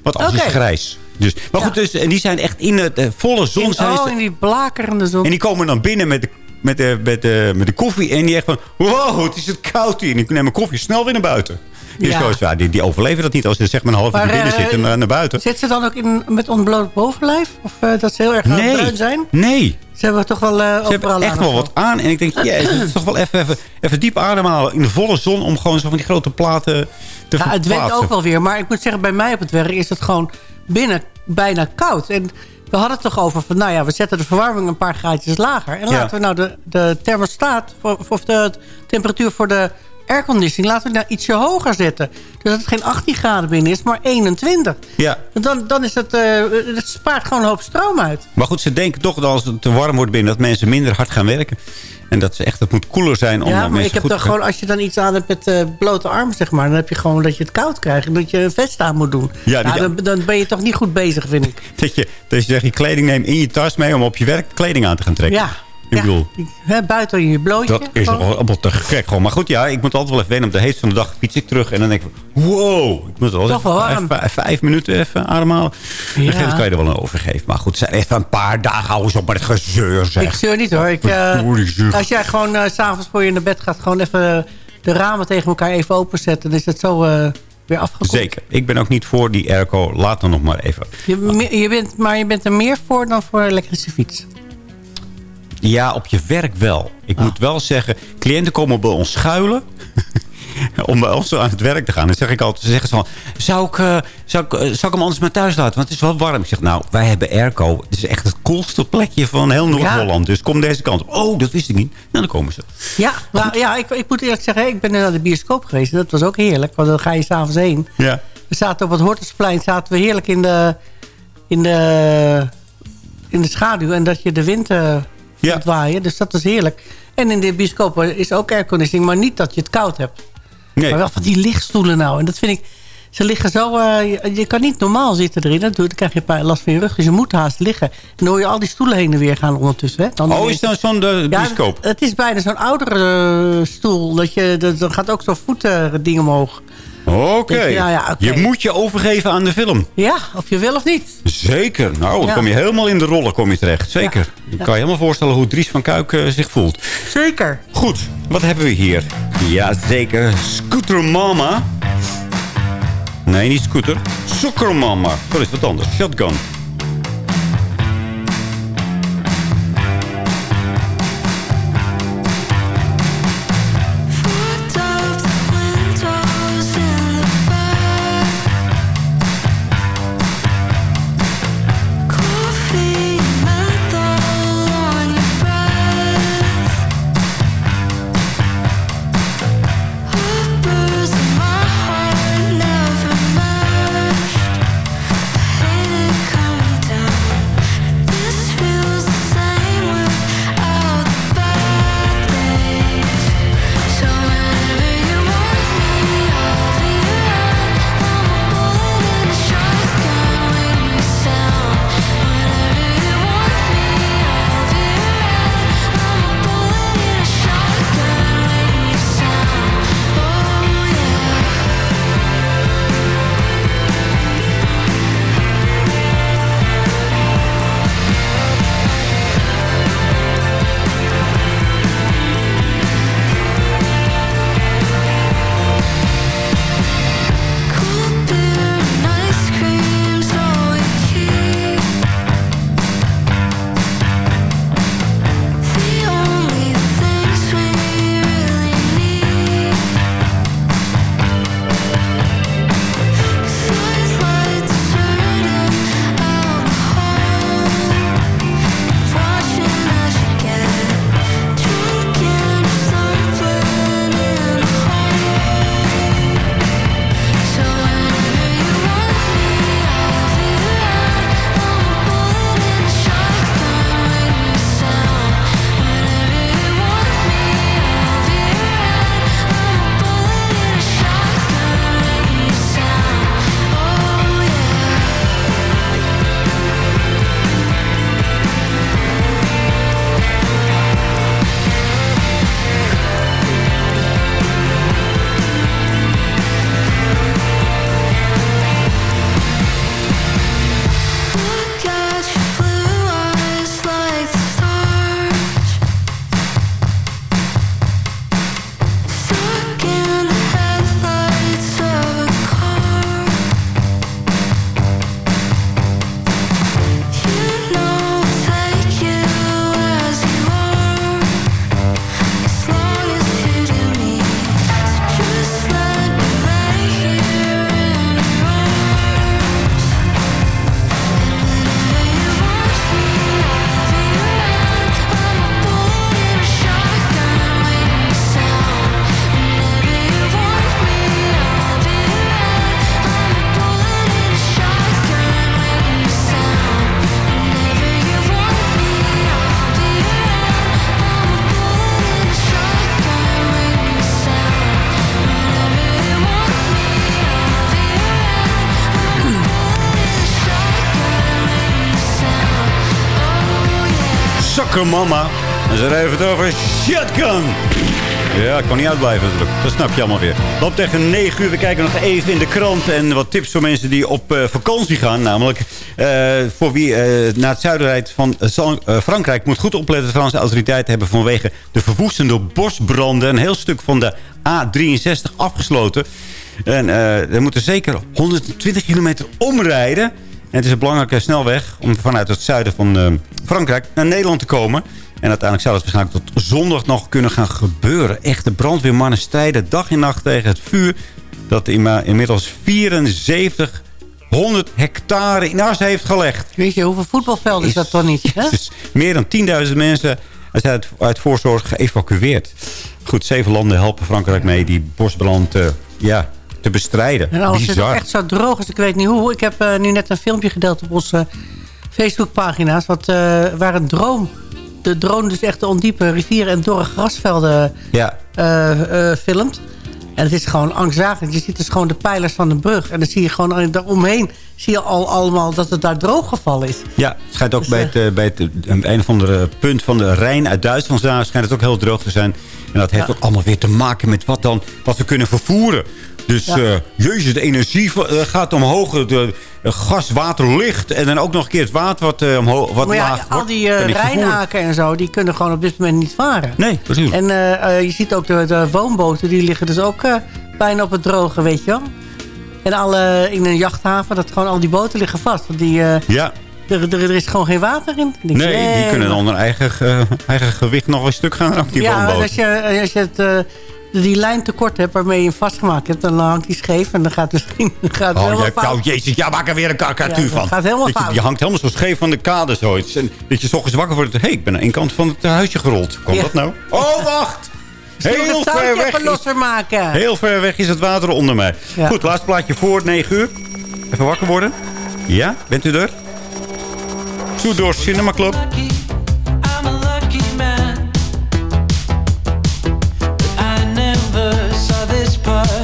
Wat alles is grijs. Dus, maar goed, dus, en die zijn echt in de eh, volle zon. In, oh, in die blakerende zon. en die komen dan binnen met de, met de, met de, met de koffie. En die echt van, wow, het is het koud hier. En ik neem mijn koffie snel weer naar buiten. Die, Ja. die, die overleven dat niet als ze zeg maar een half uur binnen eh, zitten en naar, naar buiten. Zit ze dan ook in, met ontbloot bovenlijf? Of eh, dat ze heel erg Nee, bruin zijn? nee. Ze hebben toch wel eh Ze hebben echt wel wat aan. En ik denk, ja, het is toch wel even, even, even diep ademhalen in de volle zon... om gewoon zo van die grote platen te Ja, het went verplaatsen. ook wel weer. Maar ik moet zeggen, bij mij op het werk is het gewoon binnen bijna koud. En we hadden het toch over van, nou ja, we zetten de verwarming een paar graadjes lager. En Ja. laten we nou de, de thermostaat, of de temperatuur voor de airconditioning, laten we nou ietsje hoger zetten. Dus dat het geen 18 graden binnen is, maar 21. Ja. Dan, dan is het, eh, het spaart gewoon een hoop stroom uit. Maar goed, ze denken toch dat als het te warm wordt binnen... dat mensen minder hard gaan werken. En dat ze echt, het moet koeler zijn om ja, maar ik heb dan gewoon, als je dan iets aan hebt met eh, blote armen, zeg maar... dan heb je gewoon dat je het koud krijgt en dat je een vest aan moet doen. Ja, Nou, dan, dan ben je toch niet goed bezig, vind ik. Dat je, dat je zegt, je kleding neemt in je tas mee... om op je werk kleding aan te gaan trekken. Ja, Ik bedoel, Hè, buiten in je blootje. dat is gewoon. toch allemaal te gek gewoon. Maar goed, ja, ik moet altijd wel even wennen. Op de heet van de dag fiets ik terug. En dan denk ik, wow. Ik moet wel Toch even wel vijf, warm. vijf, vijf minuten even ademhalen. Ja. Kan je er wel een overgeven. Maar goed, zijn even een paar dagen. Houden ze op met het gezeur, zeg. Ik zeur niet hoor. Ik, eh, als jij gewoon s s'avonds voor je naar bed gaat... gewoon even de ramen tegen elkaar even openzetten... dan is het zo eh, weer afgekoeld. Zeker. Ik ben ook niet voor die airco. Laat dan nog maar even. Je, bent, maar je bent er meer voor dan voor een elektrische fiets. Ja, op je werk wel. Ik moet wel zeggen, cliënten komen bij ons schuilen. om bij ons aan het werk te gaan. Dan zeg ik altijd, ze zeggen ze van, zou ik, eh, zou, ik, eh, zou ik hem anders maar thuis laten? Want het is wel warm. Ik zeg, nou, wij hebben airco. Het is echt het koelste plekje van heel Noord-Holland. Dus kom deze kant op. Oh, dat wist ik niet. Nou, dan komen ze. Ja, nou, ja ik, ik moet eerlijk zeggen... ik ben naar de bioscoop geweest. Dat was ook heerlijk. Want dan ga je s'avonds heen. Ja. We zaten op het Hortusplein zaten we heerlijk in de, in de, in de schaduw. En dat je de wind eh waaien. Dus dat was heerlijk. En in de bioscoop is ook airconditioning. Maar niet dat je het koud hebt. Nee. Maar wel van die lichtstoelen nou. En dat vind ik... Ze liggen zo... eh, je, je kan niet normaal zitten erin. Dat Dan krijg je last van je rug. Dus je moet haast liggen. En dan hoor je al die stoelen heen en weer gaan ondertussen. Hè? Dan Oh, is dat zo'n de Ja, bioscoop? Het, het is bijna zo'n oudere eh, stoel. Dat je, dat, dan gaat ook zo'n voetending omhoog. Oké. Ja. Je moet je overgeven aan de film. Ja, of je wil of niet. Zeker. Nou, dan Ja. kom je helemaal in de rollen kom je terecht. Zeker. Ik kan je helemaal voorstellen hoe Dries van Kuik eh, zich voelt. Zeker. Goed, wat hebben we hier? Ja, zeker. Scooter Mama. Nee, niet scooter. Soccer Mama. Dat is wat anders. Shotgun. Mama. En ze heeft het over Shotgun. Ja, ik kon niet uitblijven natuurlijk. Dat snap je allemaal weer. Loopt tegen 9 uur. We kijken nog even in de krant. En wat tips voor mensen die op eh, vakantie gaan. Namelijk eh, voor wie eh, naar het zuiden rijdt van Frankrijk. Moet goed opletten. De Franse autoriteiten hebben vanwege de verwoestende bosbranden... een heel stuk van de A63 afgesloten. En er moeten zeker 120 kilometer omrijden. En het is een belangrijke snelweg om vanuit het zuiden van Frankrijk naar Nederland te komen. En uiteindelijk zou het waarschijnlijk tot zondag nog kunnen gaan gebeuren. Echte brandweermannen strijden dag en nacht tegen het vuur... dat inmiddels 7400 hectare in as heeft gelegd. Weet je, hoeveel voetbalvelden is dat toch niet? Hè? Dus meer dan 10.000 mensen zijn uit, uit voorzorg geëvacueerd. Goed, zeven landen helpen Frankrijk mee die bosbrand eh, ja, te bestrijden. En als het Bizar. ook echt zo droog is, ik weet niet hoe. Ik heb eh, nu net een filmpje gedeeld op onze Facebookpagina's... Wat, eh, waar een droom, de drone dus echt de ondiepe rivieren en dorre grasvelden Ja. eh, eh, filmt. En het is gewoon angstzalig. Je ziet dus gewoon de pijlers van de brug. En dan zie je gewoon daaromheen zie je al allemaal dat het daar droog gevallen is. Ja, het schijnt Dus, ook bij het, bij het een of andere punt van de Rijn uit Duitsland schijnt het ook heel droog te zijn. En dat heeft ook allemaal weer te maken met wat, dan, wat we kunnen vervoeren. Dus Ja. eh, jezus, de energie eh, gaat omhoog. De, eh, gas, water, licht. En dan ook nog een keer het water wat, omhoog, wat maar ja, laag al die vervoeren. Rijnaken en zo, die kunnen gewoon op dit moment niet varen. Nee, precies. En je ziet ook de, de woonboten, die liggen dus ook bijna op het droge, weet je wel. En alle, in een jachthaven, dat gewoon al die boten liggen vast. Want die, Ja, er, er, er is gewoon geen water in. Nee, die kunnen maar- onder eigen, ge- eigen gewicht nog een stuk gaan. Ook die Ja, woonboten. als je, als je het, die lijn tekort hebt waarmee je hem vastgemaakt hebt... dan hangt die scheef en dan gaat het misschien gaat het Oh, helemaal ja, fout. nou, jezus, ja, maak er weer een karikatuur Ja, van. gaat helemaal Dat je, fout. je hangt helemaal zo scheef van de kade zoiets. En dat je ochtends wakker wordt. Hé, hey, ik ben aan één kant van het eh, huisje gerold. Komt Ja. dat nou? Oh, wacht! Heel ver weg. even Is, maken? heel ver weg is het water onder mij. Ja. Goed, laatste plaatje voor 9 uur. Even wakker worden. Ja, bent u er? Toe door Cinema Club. but